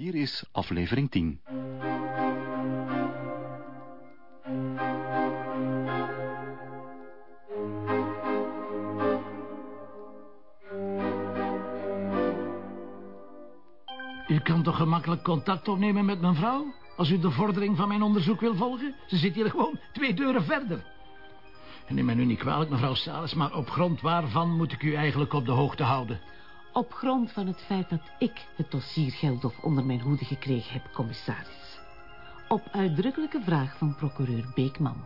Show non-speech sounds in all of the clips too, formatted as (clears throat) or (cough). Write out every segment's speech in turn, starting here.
Hier is aflevering 10. U kan toch gemakkelijk contact opnemen met mijn vrouw? Als u de vordering van mijn onderzoek wil volgen? Ze zit hier gewoon twee deuren verder. En neem mij nu niet kwalijk, mevrouw Salis, maar op grond waarvan moet ik u eigenlijk op de hoogte houden? Op grond van het feit dat ik het dossier Geldof onder mijn hoede gekregen heb, commissaris. Op uitdrukkelijke vraag van procureur Beekman.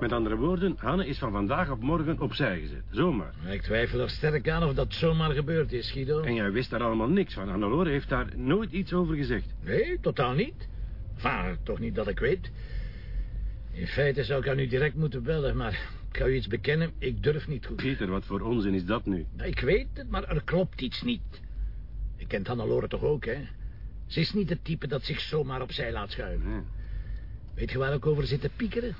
Met andere woorden, Hanne is van vandaag op morgen opzij gezet. Zomaar. Ik twijfel er sterk aan of dat zomaar gebeurd is, Guido. En jij wist daar allemaal niks van. Hannelore heeft daar nooit iets over gezegd. Nee, totaal niet. Enfin, toch niet dat ik weet. In feite zou ik aan u direct moeten bellen, maar ik ga u iets bekennen, ik durf niet goed. Pieter, wat voor onzin is dat nu? Ik weet het, maar er klopt iets niet. Je kent Hannelore toch ook, hè? Ze is niet het type dat zich zomaar opzij laat schuiven. Nee. Weet je waar ik over zit te piekeren?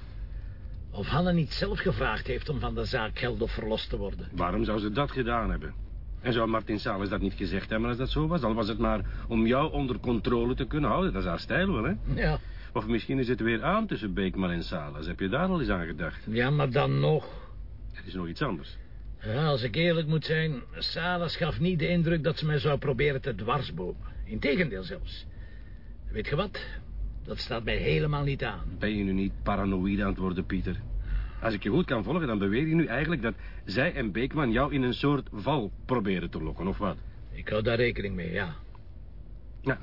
Of Hanne niet zelf gevraagd heeft om van de zaak geld of verlost te worden. Waarom zou ze dat gedaan hebben? En zou Martin Salis dat niet gezegd hebben als dat zo was? Al was het maar om jou onder controle te kunnen houden. Dat is haar stijl wel, hè? Ja, Of misschien is het weer aan tussen Beekman en Salis. Heb je daar al eens aan gedacht? ja maar dan nog. Het is nog iets anders. Ja, als ik eerlijk moet zijn, Salas gaf niet de indruk dat ze mij zou proberen te dwarsbomen. Integendeel zelfs. Weet je wat? Dat staat mij helemaal niet aan. Ben je nu niet paranoïde aan het worden, Pieter? Als ik je goed kan volgen, dan beweer je nu eigenlijk dat zij en Beekman jou in een soort val proberen te lokken, of wat? Ik hou daar rekening mee, ja. Ja,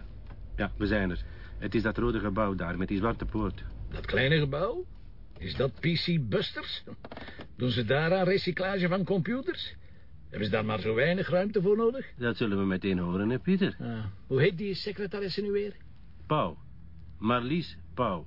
ja, we zijn er. Het is dat rode gebouw daar met die zwarte poort. Dat kleine gebouw? Is dat PC Busters? Doen ze daar aan recyclage van computers? Hebben ze daar maar zo weinig ruimte voor nodig? Dat zullen we meteen horen, hè, Pieter? Ah, hoe heet die secretaresse nu weer? Pauw. Marlies Pauw.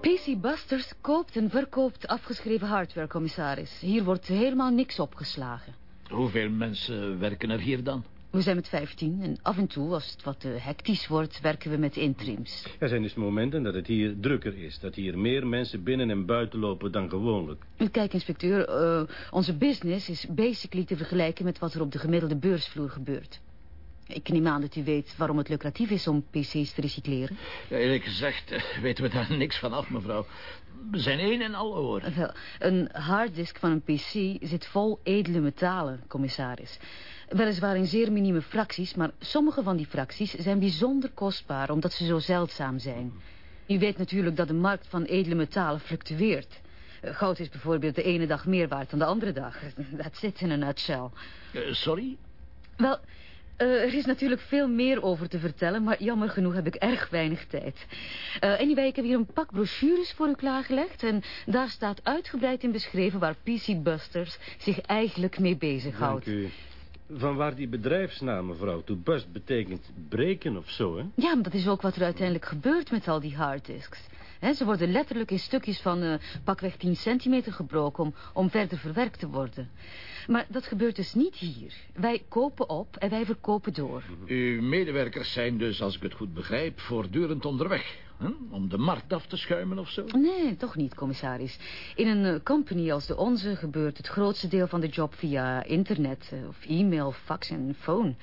PC Busters koopt en verkoopt afgeschreven hardware, commissaris. Hier wordt helemaal niks opgeslagen. Hoeveel mensen werken er hier dan? We zijn met 15 en af en toe, als het wat eh, hectisch wordt, werken we met interims. Er zijn dus momenten dat het hier drukker is. Dat hier meer mensen binnen en buiten lopen dan gewoonlijk. Kijk, inspecteur, eh, onze business is basically te vergelijken met wat er op de gemiddelde beursvloer gebeurt. Ik neem aan dat u weet waarom het lucratief is om PC's te recycleren. Ja, eerlijk gezegd eh, weten we daar (laughs) niks van af, mevrouw. We zijn één en al oor. Wel, een harddisk van een PC zit vol edele metalen, commissaris. Weliswaar in zeer minieme fracties, maar sommige van die fracties zijn bijzonder kostbaar omdat ze zo zeldzaam zijn. U weet natuurlijk dat de markt van edele metalen fluctueert. Eh, Goud is bijvoorbeeld de ene dag meer waard dan de andere dag. (laughs) That's it in a nutshell. Eh, sorry? Wel, eh, er is natuurlijk veel meer over te vertellen, maar jammer genoeg heb ik erg weinig tijd. Eh anyway, ik heb hier een pak brochures voor u klaargelegd en daar staat uitgebreid in beschreven waar PC Busters zich eigenlijk mee bezighoudt. Dank u. Van waar die bedrijfsnaam, mevrouw, to bust betekent breken of zo, hè? Ja, maar dat is ook wat er uiteindelijk gebeurt met al die harddisks. Ze worden letterlijk in stukjes van eh, pakweg 10 centimeter gebroken om, om verder verwerkt te worden. Maar dat gebeurt dus niet hier. Wij kopen op en wij verkopen door. Uw medewerkers zijn dus, als ik het goed begrijp, voortdurend onderweg. Hè? Om de markt af te schuimen of zo? Nee, toch niet, commissaris. In een eh, company als de onze gebeurt het grootste deel van de job via internet... eh, of e-mail, fax en phone.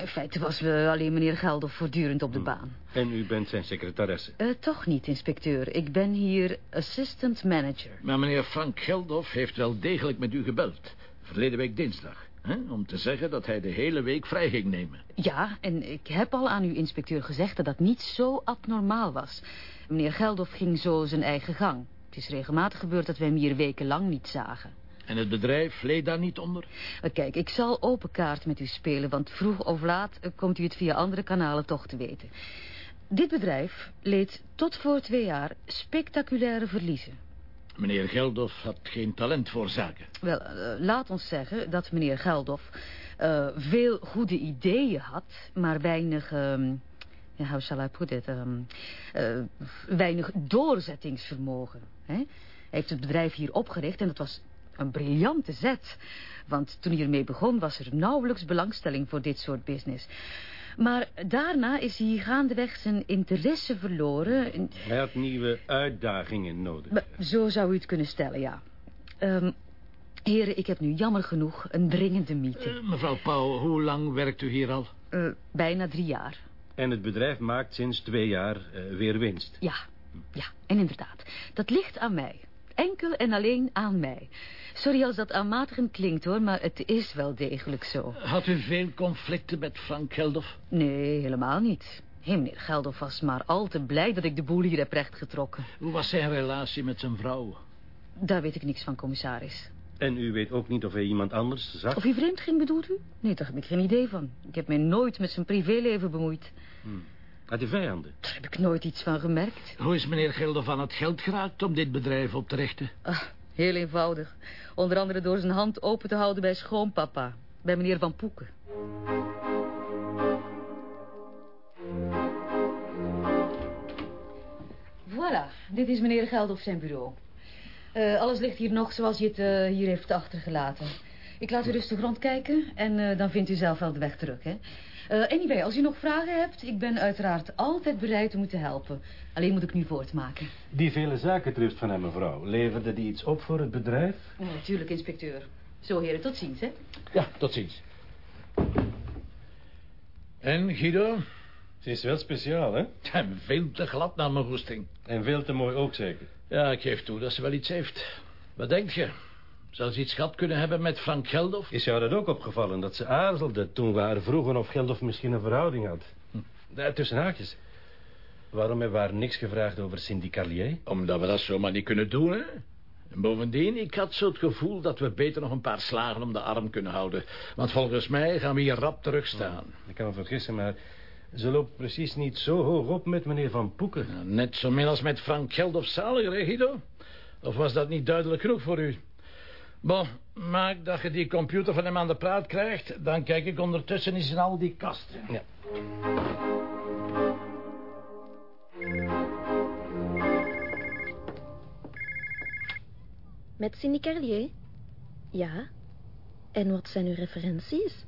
In feite was we alleen meneer Geldof voortdurend op de baan. En u bent zijn secretaresse. Eh, toch niet, inspecteur. Ik ben hier assistant manager. Maar meneer Frank Geldof heeft wel degelijk met u gebeld. Verleden week dinsdag. Hè? Om te zeggen dat hij de hele week vrij ging nemen. Ja, en ik heb al aan uw inspecteur gezegd dat dat niet zo abnormaal was. Meneer Geldof ging zo zijn eigen gang. Het is regelmatig gebeurd dat wij hem hier wekenlang niet zagen. En het bedrijf leed daar niet onder? Eh, Kijk, ik zal open kaart met u spelen, want vroeg of laat eh, komt u het via andere kanalen toch te weten. Dit bedrijf leed tot voor twee jaar spectaculaire verliezen. Meneer Geldof had geen talent voor zaken. Wel, eh, laat ons zeggen dat meneer Geldof veel goede ideeën had, maar weinig, ja, how shall I put it, ehm, eh, weinig doorzettingsvermogen. Hè? Hij heeft het bedrijf hier opgericht en dat was een briljante zet. Want toen hij ermee begon was er nauwelijks belangstelling voor dit soort business. Maar daarna is hij gaandeweg zijn interesse verloren. en- Hij had nieuwe uitdagingen nodig. Maar Zo zou u het kunnen stellen, ja. Ehm, heren, ik heb nu jammer genoeg een dringende meeting. Eh, mevrouw Pauw, hoe lang werkt u hier al? Eh, bijna drie jaar. En het bedrijf maakt sinds twee jaar eh, weer winst. Ja, ja, en inderdaad. Dat ligt aan mij. Enkel en alleen aan mij. Sorry als dat aanmatigend klinkt, hoor, maar het is wel degelijk zo. Had u veel conflicten met Frank Geldof? Nee, helemaal niet. Hé, meneer Geldof was maar al te blij dat ik de boel hier heb rechtgetrokken. Hoe was zijn relatie met zijn vrouw? Daar weet ik niks van, commissaris. En u weet ook niet of hij iemand anders zag? Of hij vreemd ging, bedoelt u? Nee, daar heb ik geen idee van. Ik heb mij nooit met zijn privéleven bemoeid. Had hij vijanden? Daar heb ik nooit iets van gemerkt. Hoe is meneer Geldof aan het geld geraakt om dit bedrijf op te richten? Ah, heel eenvoudig. Onder andere door zijn hand open te houden bij schoonpapa. Bij meneer Van Poeken. Voilà, dit is meneer Geldof zijn bureau. Eh, alles ligt hier nog zoals je het eh, hier heeft achtergelaten. Ik laat u rustig rondkijken en eh, dan vindt u zelf wel de weg terug, hè. Eh anyway, als u nog vragen hebt, ik ben uiteraard altijd bereid om u te helpen. Alleen moet ik nu voortmaken. Die vele zakentrust van hem, mevrouw, leverde die iets op voor het bedrijf? Ja, natuurlijk, inspecteur. Zo, heren, tot ziens, hè. Ja, tot ziens. En, Guido? Ze is wel speciaal, hè? (laughs) En veel te glad naar mijn goesting. En veel te mooi ook zeker. Ja, ik geef toe dat ze wel iets heeft. Wat denk je? Zou ze iets gehad kunnen hebben met Frank Geldof? Is jou dat ook opgevallen, dat ze aarzelde toen we haar vroegen of Geldof misschien een verhouding had? Ja, tussen haakjes. Waarom hebben we haar niks gevraagd over Cindy Carlier? Omdat we dat zomaar niet kunnen doen, hè? En bovendien, ik had zo het gevoel dat we beter nog een paar slagen om de arm kunnen houden. Want volgens mij gaan we hier rap terugstaan. Ik kan me vergissen, maar ze loopt precies niet zo hoog op met meneer Van Poeken. Nou, Net zo min als met Frank Geldof zaliger, hè, Guido? Of was dat niet duidelijk genoeg voor u? Bon, maak dat je die computer van hem aan de praat krijgt... dan kijk ik ondertussen eens in al die kasten. Ja. Met Cindy Carlier? Ja. En wat zijn uw referenties?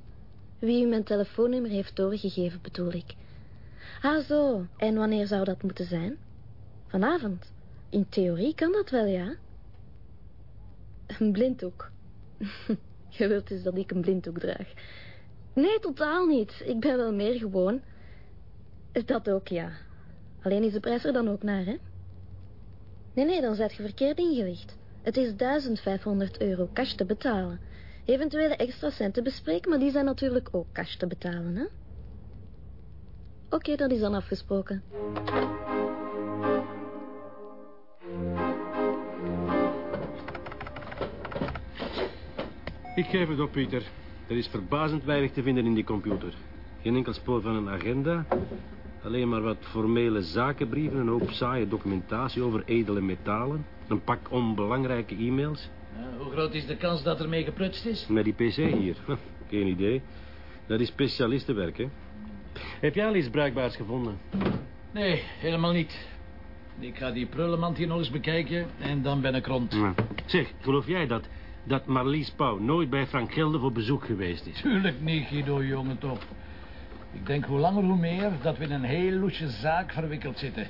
Wie u mijn telefoonnummer heeft doorgegeven, bedoel ik. Ah, zo. En wanneer zou dat moeten zijn? Vanavond. In theorie kan dat wel, ja. Een blinddoek. (laughs) Je wilt dus dat ik een blinddoek draag. Nee, totaal niet. Ik ben wel meer gewoon. Dat ook, ja. Alleen is de prijs er dan ook naar, hè? Nee, nee, dan zet je verkeerd ingelicht. Het is 1500 euro cash te betalen. Eventuele extra centen bespreken, maar die zijn natuurlijk ook cash te betalen, hè? Oké, dat is dan afgesproken. Ik geef het op, Pieter. Er is verbazend weinig te vinden in die computer. Geen enkel spoor van een agenda. Alleen maar wat formele zakenbrieven, een hoop saaie documentatie over edele metalen. Een pak onbelangrijke e-mails. Hoe groot is de kans dat er mee geprutst is? Met die pc hier. (laughs) Geen idee. Dat is specialistenwerk, hè. Heb jij al iets bruikbaars gevonden? Nee, helemaal niet. Ik ga die prullenmand hier nog eens bekijken en dan ben ik rond. Ja. Zeg, geloof jij dat, dat Marlies Pauw nooit bij Frank Gelder voor bezoek geweest is? Tuurlijk niet, Guido, jongen top. Ik denk hoe langer hoe meer dat we in een heel loesje zaak verwikkeld zitten.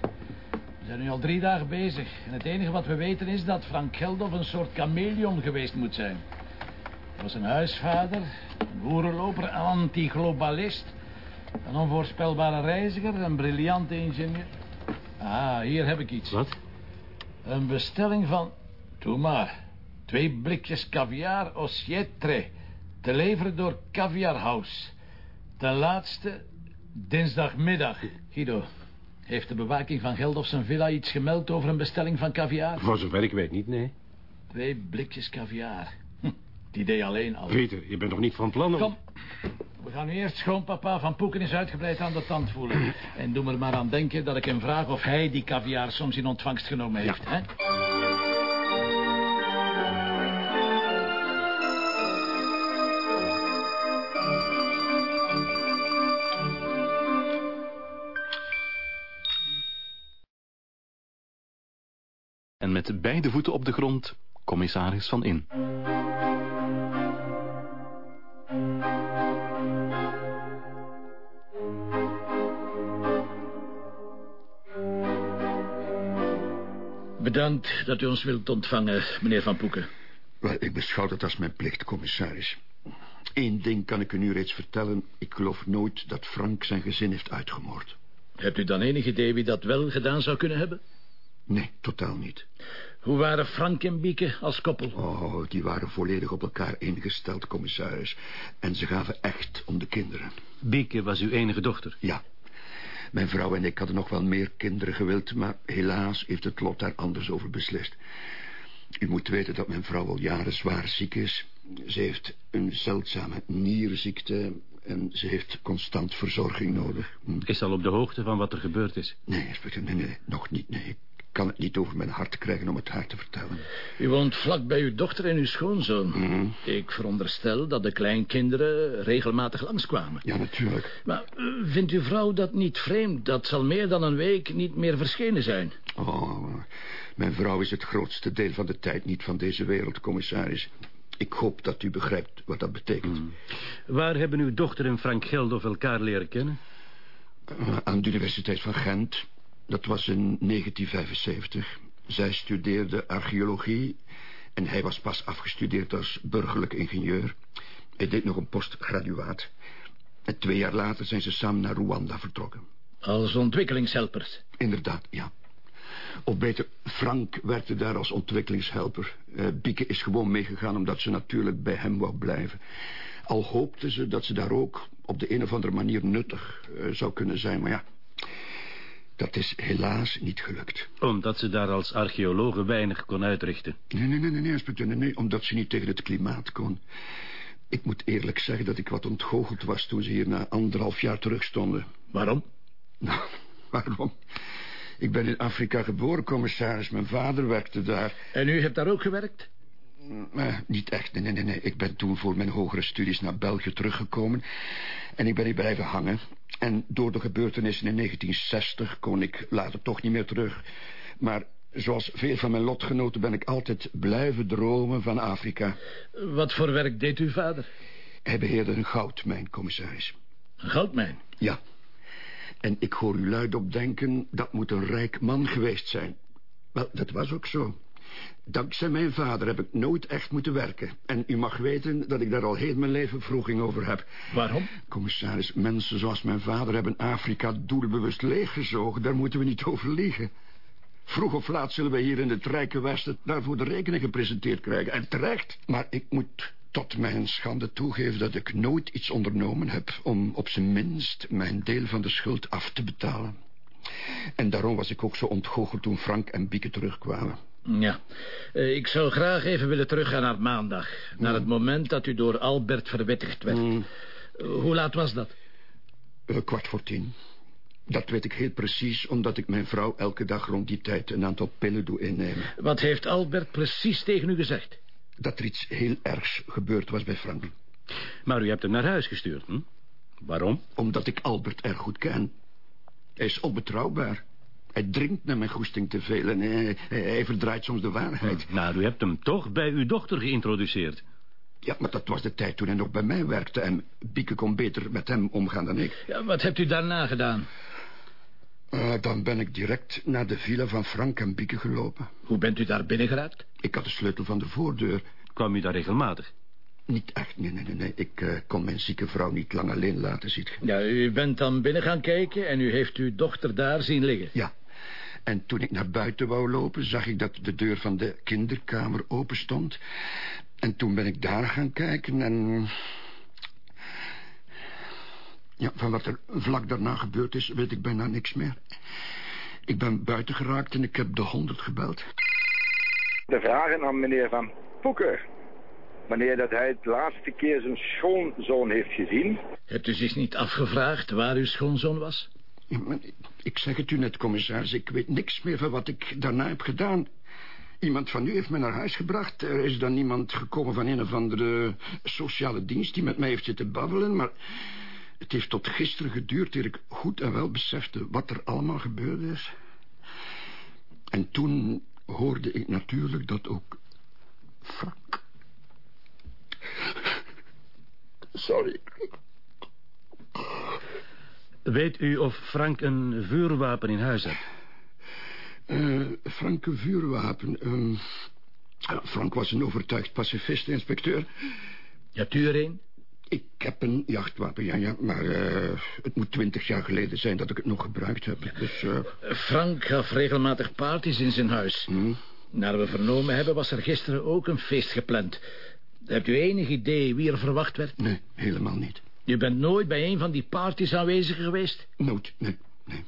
We zijn nu al drie dagen bezig. En het enige wat we weten is dat Frank Geldof een soort chameleon geweest moet zijn. Hij was een huisvader, een boerenloper, een anti-globalist... een onvoorspelbare reiziger, een briljante ingenieur. Ah, hier heb ik iets. Wat? Een bestelling van... Doe maar. Twee blikjes caviar osietre. Te leveren door Caviar House. Ten laatste dinsdagmiddag. Guido, heeft de bewaking van Geldof zijn villa iets gemeld over een bestelling van caviar? Voor zover ik weet niet, nee. Twee blikjes caviar. Hm, het idee alleen al. Peter, je bent nog niet van plan om... Kom. We gaan nu eerst schoonpapa van Poeken is uitgebreid aan de tand voelen. En doe er maar aan denken dat ik hem vraag of hij die caviar soms in ontvangst genomen heeft. Hè? en met beide voeten op de grond commissaris van in. Bedankt dat u ons wilt ontvangen, meneer Van Poeken. Wel, ik beschouw dat als mijn plicht, commissaris. Eén ding kan ik u nu reeds vertellen. Ik geloof nooit dat Frank zijn gezin heeft uitgemoord. Hebt u dan enig idee wie dat wel gedaan zou kunnen hebben? Nee, totaal niet. Hoe waren Frank en Bieke als koppel? Oh, die waren volledig op elkaar ingesteld, commissaris. En ze gaven echt om de kinderen. Bieke was uw enige dochter. Ja. Mijn vrouw en ik hadden nog wel meer kinderen gewild... maar helaas heeft het lot daar anders over beslist. U moet weten dat mijn vrouw al jaren zwaar ziek is. Ze heeft een zeldzame nierziekte... en ze heeft constant verzorging nodig. Hm. Is al op de hoogte van wat er gebeurd is. Nee, nee, nee, nog niet, nee. Ik kan het niet over mijn hart krijgen om het haar te vertellen. U woont vlak bij uw dochter en uw schoonzoon. Mhm. Ik veronderstel dat de kleinkinderen regelmatig langskwamen. Ja, natuurlijk. Maar eh, vindt uw vrouw dat niet vreemd? Dat zal meer dan een week niet meer verschenen zijn. Oh, mijn vrouw is het grootste deel van de tijd niet van deze wereld, commissaris. Ik hoop dat u begrijpt wat dat betekent. Waar hebben uw dochter en Frank Geldof elkaar leren kennen? Uh, aan de Universiteit van Gent. Dat was in 1975. Zij studeerde archeologie... en hij was pas afgestudeerd als burgerlijk ingenieur. Hij deed nog een postgraduaat. En twee jaar later zijn ze samen naar Rwanda vertrokken. Als ontwikkelingshelpers. Inderdaad, ja. Of beter, Frank werkte daar als ontwikkelingshelper. Uh, Bieke is gewoon meegegaan omdat ze natuurlijk bij hem wou blijven. Al hoopte ze dat ze daar ook op de een of andere manier nuttig uh, zou kunnen zijn. Maar ja, dat is helaas niet gelukt. Omdat ze daar als archeologe weinig kon uitrichten. Nee, nee, nee, nee, inspecteur, nee, nee, omdat ze niet tegen het klimaat kon. Ik moet eerlijk zeggen dat ik wat ontgoocheld was toen ze hier na anderhalf jaar terugstonden. Waarom? Nou, (laughs) waarom? Ik ben in Afrika geboren, commissaris. Mijn vader werkte daar. En u hebt daar ook gewerkt? Uh, niet echt, nee, nee, nee, nee. Ik ben toen voor mijn hogere studies naar België teruggekomen. En ik ben hier blijven hangen. En door de gebeurtenissen in 1960 kon ik later toch niet meer terug. Maar zoals veel van mijn lotgenoten ben ik altijd blijven dromen van Afrika. Wat voor werk deed uw vader? Hij beheerde een goudmijn, commissaris. Een goudmijn? Ja. En ik hoor u luidop denken, dat moet een rijk man geweest zijn. Wel, dat was ook zo. Dankzij mijn vader heb ik nooit echt moeten werken. En u mag weten dat ik daar al heel mijn leven vroeging over heb. Waarom? Commissaris, mensen zoals mijn vader hebben Afrika doelbewust leeggezogen. Daar moeten we niet over liegen. Vroeg of laat zullen wij hier in het rijke Westen daarvoor de rekening gepresenteerd krijgen. En terecht. Maar ik moet tot mijn schande toegeven dat ik nooit iets ondernomen heb... om op zijn minst mijn deel van de schuld af te betalen. En daarom was ik ook zo ontgoocheld toen Frank en Bieke terugkwamen. Ja, uh, ik zou graag even willen teruggaan naar maandag. Naar het moment dat u door Albert verwittigd werd. Mm. Uh, hoe laat was dat? Uh, kwart voor tien. Dat weet ik heel precies, omdat ik mijn vrouw elke dag rond die tijd een aantal pillen doe innemen. Wat heeft Albert precies tegen u gezegd? Dat er iets heel ergs gebeurd was bij Frank. Maar u hebt hem naar huis gestuurd, hm? Waarom? Omdat ik Albert erg goed ken. Hij is onbetrouwbaar. Hij drinkt naar mijn goesting te veel en hij, verdraait soms de waarheid. Hm. Nou, u hebt hem toch bij uw dochter geïntroduceerd. Ja, maar dat was de tijd toen hij nog bij mij werkte... en Bieke kon beter met hem omgaan dan ik. Ja, wat hebt u daarna gedaan? Uh, dan ben ik direct naar de villa van Frank en Bieke gelopen. Hoe bent u daar binnen geraakt? Ik had de sleutel van de voordeur. Kwam u daar regelmatig? Niet echt, nee, nee, nee. nee. Ik uh, kon mijn zieke vrouw niet lang alleen laten, ziet ge. Ja, u bent dan binnen gaan kijken en u heeft uw dochter daar zien liggen? Ja. En toen ik naar buiten wou lopen, zag ik dat de deur van de kinderkamer open stond. En toen ben ik daar gaan kijken en... Ja, van wat er vlak daarna gebeurd is, weet ik bijna niks meer. Ik ben buiten geraakt en ik heb de honderd gebeld. De vragen aan meneer Van Poeker. Wanneer dat hij het laatste keer zijn schoonzoon heeft gezien. Hebt u zich niet afgevraagd waar uw schoonzoon was? Ik zeg het u net, commissaris. Ik weet niks meer van wat ik daarna heb gedaan. Iemand van u heeft me naar huis gebracht. Er is dan iemand gekomen van een of andere sociale dienst... die met mij heeft zitten babbelen, maar... Het heeft tot gisteren geduurd eer ik goed en wel besefte wat er allemaal gebeurd is. En toen hoorde ik natuurlijk dat ook Frank... Sorry. Weet u of Frank een vuurwapen in huis heeft? Uh, Frank een vuurwapen. Uh, Frank was een overtuigd pacifist, inspecteur. Ja, u er een? Ik heb een jachtwapen, ja, ja. Maar uh, het moet twintig jaar geleden zijn dat ik het nog gebruikt heb. Dus, uh... Frank gaf regelmatig parties in zijn huis. Hmm? Naar we vernomen hebben was er gisteren ook een feest gepland. Hebt u enig idee wie er verwacht werd? Nee, helemaal niet. U bent nooit bij een van die parties aanwezig geweest? Nooit, nee, nee.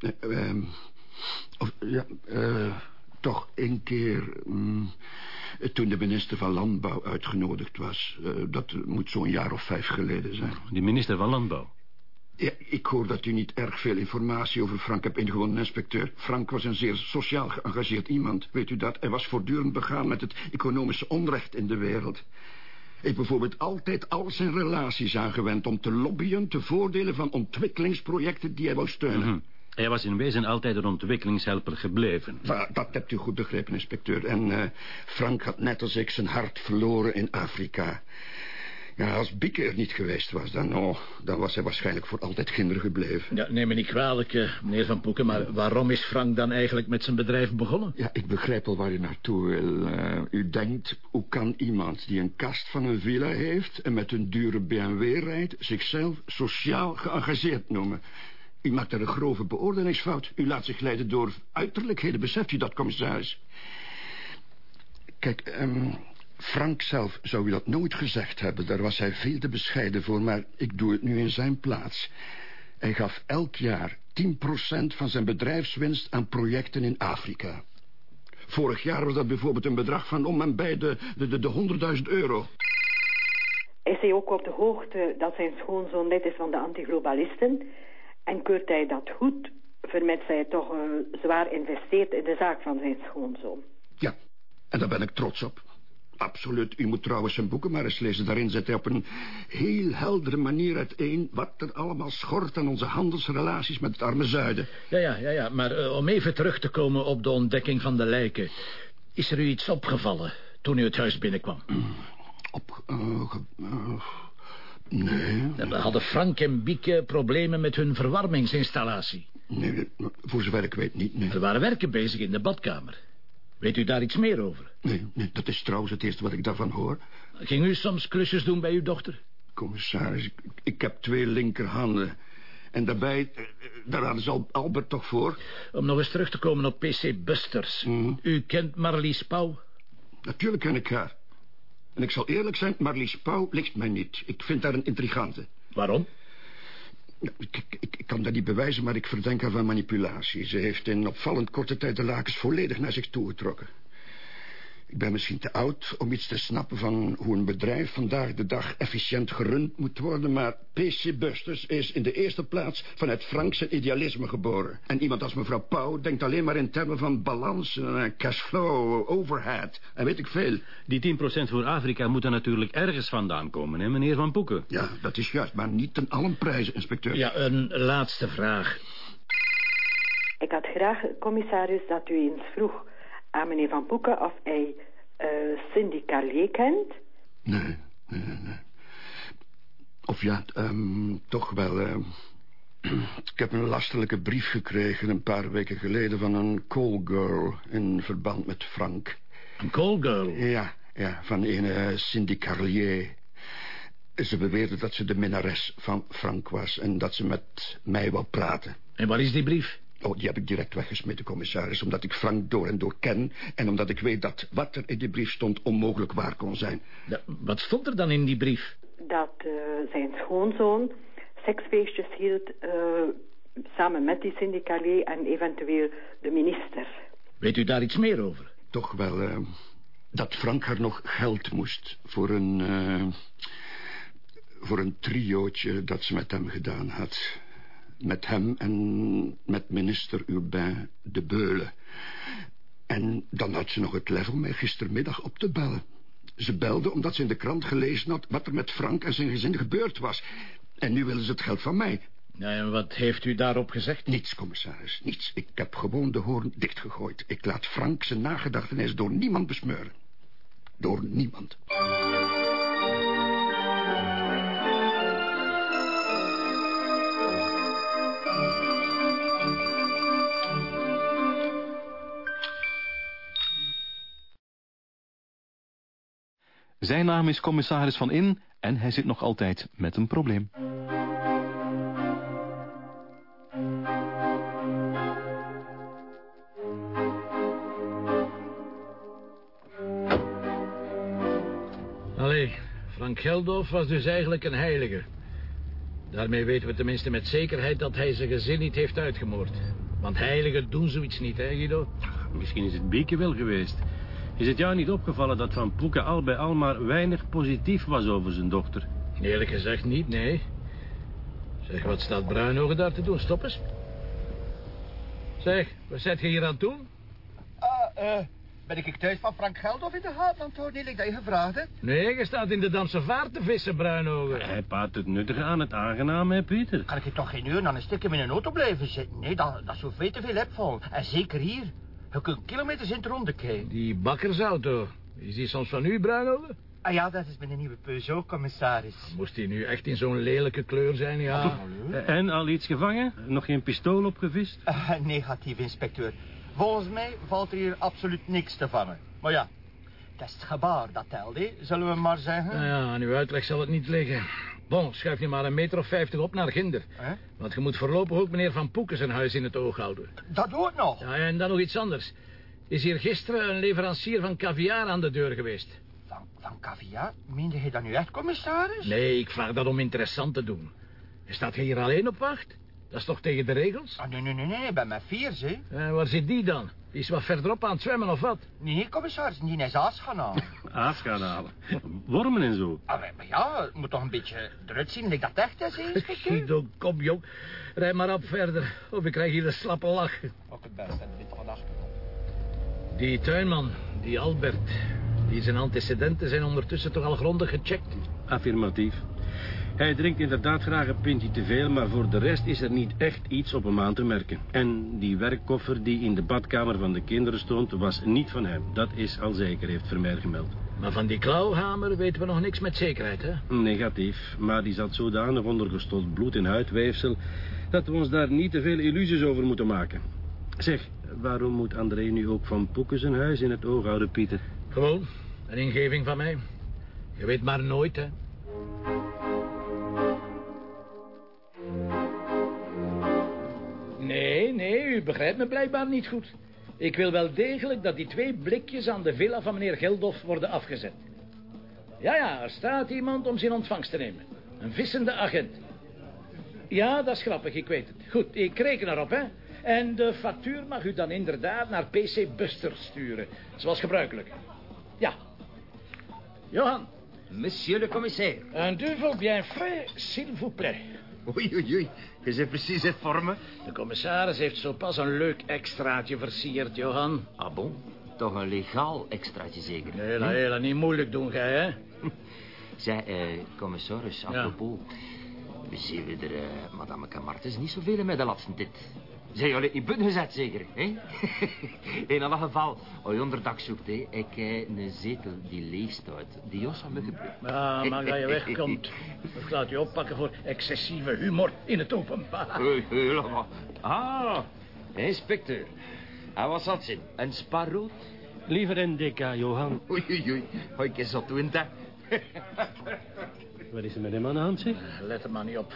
nee um, of, ja, uh, toch één keer... Um, toen de minister van Landbouw uitgenodigd was. Uh, dat moet zo'n jaar of vijf geleden zijn. Die minister van Landbouw? Ja, ik hoor dat u niet erg veel informatie over Frank hebt ingewonnen, inspecteur. Frank was een zeer sociaal geëngageerd iemand, weet u dat? Hij was voortdurend begaan met het economische onrecht in de wereld. Heeft bijvoorbeeld altijd al zijn relaties aangewend... om te lobbyen te voordelen van ontwikkelingsprojecten die hij wou steunen. Mm -hmm. Hij was in wezen altijd een ontwikkelingshelper gebleven. Dat hebt u goed begrepen, inspecteur. En uh, Frank had net als ik zijn hart verloren in Afrika. Ja, als Bieke er niet geweest was, dan, oh, dan was hij waarschijnlijk voor altijd kinder gebleven. Ja, neem me niet kwalijk, uh, meneer Van Poeken, maar waarom is Frank dan eigenlijk met zijn bedrijf begonnen? Ja, ik begrijp al waar u naartoe wil. Uh, u denkt, hoe kan iemand die een kast van een villa heeft en met een dure BMW rijdt, zichzelf sociaal geëngageerd noemen? U maakt daar een grove beoordelingsfout. U laat zich leiden door uiterlijkheden. Beseft u dat, commissaris? Kijk, um, Frank zelf zou u dat nooit gezegd hebben. Daar was hij veel te bescheiden voor, maar ik doe het nu in zijn plaats. Hij gaf elk jaar 10% van zijn bedrijfswinst aan projecten in Afrika. Vorig jaar was dat bijvoorbeeld een bedrag van om en bij de, de, de, de 100.000 euro. Is hij ook op de hoogte dat zijn schoonzoon lid is van de antiglobalisten... En keurt hij dat goed, vermits hij toch uh, zwaar investeert in de zaak van zijn schoonzoon. Ja, en daar ben ik trots op. Absoluut. U moet trouwens zijn boeken maar eens lezen. Daarin zet hij op een heel heldere manier uiteen... wat er allemaal schort aan onze handelsrelaties met het arme zuiden. Ja, ja, ja, ja. maar uh, om even terug te komen op de ontdekking van de lijken... is er u iets opgevallen toen u het huis binnenkwam? (clears throat) Op... Uh, Nee. We hadden Frank en Bieke problemen met hun verwarmingsinstallatie. Nee, voor zover ik weet niet, nee. Er waren werken bezig in de badkamer. Weet u daar iets meer over? Nee, nee, dat is trouwens het eerste wat ik daarvan hoor. Ging u soms klusjes doen bij uw dochter? Commissaris, ik, ik heb twee linkerhanden. En daarbij, eh, daar hadden ze Albert toch voor? Om nog eens terug te komen op PC Busters. Mm. U kent Marlies Pauw? Natuurlijk ken ik haar. En ik zal eerlijk zijn, Marlies Pauw ligt mij niet. Ik vind haar een intrigante. Waarom? Ik, ik, kan dat niet bewijzen, maar ik verdenk haar van manipulatie. Ze heeft in opvallend korte tijd de lakens volledig naar zich toegetrokken. Ik ben misschien te oud om iets te snappen van hoe een bedrijf vandaag de dag efficiënt gerund moet worden, maar PC Busters is in de eerste plaats vanuit Frankse idealisme geboren. En iemand als mevrouw Pauw denkt alleen maar in termen van balans, uh, cashflow, overhead en weet ik veel. Die 10% voor Afrika moet er natuurlijk ergens vandaan komen, hè, meneer Van Poeken? Ja, dat is juist, maar niet ten allen prijzen, inspecteur. Ja, een laatste vraag. Ik had graag, commissaris, dat u eens vroeg aan meneer Van Poeken of hij uh, Cindy Carlier kent? Nee, nee, nee. Of ja, um, toch wel... Uh, (clears throat) ik heb een lastelijke brief gekregen een paar weken geleden... van een call girl in verband met Frank. Een call girl? Ja, ja van een Cindy Carlier. Ze beweerde dat ze de minnares van Frank was... en dat ze met mij wou praten. En waar is die brief? Oh, die heb ik direct weggesmeten, commissaris. Omdat ik Frank door en door ken. En omdat ik weet dat wat er in die brief stond onmogelijk waar kon zijn. Ja, wat stond er dan in die brief? Dat uh, zijn schoonzoon seksfeestjes hield... Uh, samen met die Cindy Carlier en eventueel de minister. Weet u daar iets meer over? Toch wel, uh, dat Frank haar nog geld moest voor een... voor een triootje dat ze met hem gedaan had met hem en met minister Urbain de Beulen. En dan had ze nog het lef om mij gistermiddag op te bellen. Ze belde omdat ze in de krant gelezen had... wat er met Frank en zijn gezin gebeurd was. En nu willen ze het geld van mij. Ja, en wat heeft u daarop gezegd? Niets, commissaris, niets. Ik heb gewoon de hoorn dichtgegooid. Ik laat Frank zijn nagedachtenis door niemand besmeuren. Door niemand. Zijn naam is commissaris Van In en hij zit nog altijd met een probleem. Allee, Frank Geldof was dus eigenlijk een heilige. Daarmee weten we tenminste met zekerheid dat hij zijn gezin niet heeft uitgemoord. Want heiligen doen zoiets niet, hè Guido? Misschien is het Bieke wel geweest. Is het jou niet opgevallen dat Van Poeken al bij al maar weinig positief was over zijn dochter? Eerlijk gezegd niet, nee. Zeg, wat staat Bruinogen daar te doen? Stop eens. Zeg, wat zet je hier aan toe? Ah, eh, ben ik thuis van Frank Geldof in de haat, Antonie? Ik dat je gevraagd hebt? Nee, je staat in de Damse vaart te vissen, Bruinogen. Hij paart het nuttige aan het aangename, hè, Pieter? Kan ik je toch geen uur aan een stukje met een auto blijven zitten? Nee, dat, dat is zo veel te veel vol. En zeker hier. Kunt kilometers in het ronde. Die bakkersauto. Is die soms van u, Bruinogen? Ah ja, dat is mijn nieuwe Peugeot, commissaris. Moest die nu echt in zo'n lelijke kleur zijn, ja? En al iets gevangen? Nog geen pistool opgevist? Uh, negatief, inspecteur. Volgens mij valt er hier absoluut niks te vangen. Maar ja, dat is het gebaar dat telt, hè? zullen we maar zeggen. Nou ja, aan uw uitleg zal het niet liggen. Bon, schuif nu maar een meter of vijftig op naar Ginder. Want je moet voorlopig ook meneer Van Poeken zijn huis in het oog houden. Dat ook nog. Ja, en dan nog iets anders. Is hier gisteren een leverancier van caviar aan de deur geweest? Van, van caviar? Meende je dat nu echt, commissaris? Nee, ik vraag dat om interessant te doen. Staat je hier alleen op wacht? Dat is toch tegen de regels? Ah, nee, nee, nee, nee, bij mijn vier, hè. En waar zit die dan? Die is wat verderop aan het zwemmen, of wat? Nee, commissaris, die is aas gaan halen. (laughs) Aas gaan halen? Wormen en zo? Ah, maar ja, het moet toch een beetje eruit zien dat dat echt is, inspecteur? (laughs) Guido, kom, jong. Rijd maar op verder, of ik krijg hier een slappe lach. Ook het beste, dit vannacht. Die tuinman, die Albert, die zijn antecedenten zijn ondertussen toch al grondig gecheckt. Affirmatief. Hij drinkt inderdaad graag een pintje te veel, maar voor de rest is er niet echt iets op hem aan te merken. En die werkkoffer die in de badkamer van de kinderen stond, was niet van hem. Dat is al zeker, heeft Vermeer gemeld. Maar van die klauwhamer weten we nog niks met zekerheid, hè? Negatief, maar die zat zodanig onder gestold bloed en huidweefsel... dat we ons daar niet te veel illusies over moeten maken. Zeg, waarom moet André nu ook van Poeken zijn huis in het oog houden, Pieter? Gewoon, een ingeving van mij. Je weet maar nooit, hè? U begrijpt me blijkbaar niet goed. Ik wil wel degelijk dat die twee blikjes aan de villa van meneer Geldof worden afgezet. Ja, ja, er staat iemand om ze in ontvangst te nemen. Een vissende agent. Ja, dat is grappig, ik weet het. Goed, ik reken erop, hè. En de factuur mag u dan inderdaad naar PC Buster sturen. Zoals gebruikelijk. Ja. Johan. Monsieur le commissaire. Un duvel bien frais, s'il vous plaît. Oei, oei, oei. Je zit precies in vormen. De commissaris heeft zo pas een leuk extraatje versierd, Johan. Ah bon? Toch een legaal extraatje zeker? Hela, hela, niet moeilijk doen, gij, hè? (laughs) Zij, eh, commissaris, apropos. We zien we er, eh, madame Camartes, niet zoveel met de laatste dit. Zijn jullie in punt gezet, zeker, hè? (laughs) in alle geval, als je onderdak zoekt, hè, ik heb een zetel die leeg staat. Die Jos aan me gebruikt. Ja, maar dat je wegkomt. (laughs) Of laat je oppakken voor excessieve humor in het openbaar. (laughs) Maar. Ah, inspecteur. En wat zat zin? Een spaarrood? Liever een deka, Johan. Oei, oei, oei. Hoi, ik is zo twintig. Wat is er met hem aan de hand, zeg? Let er maar niet op.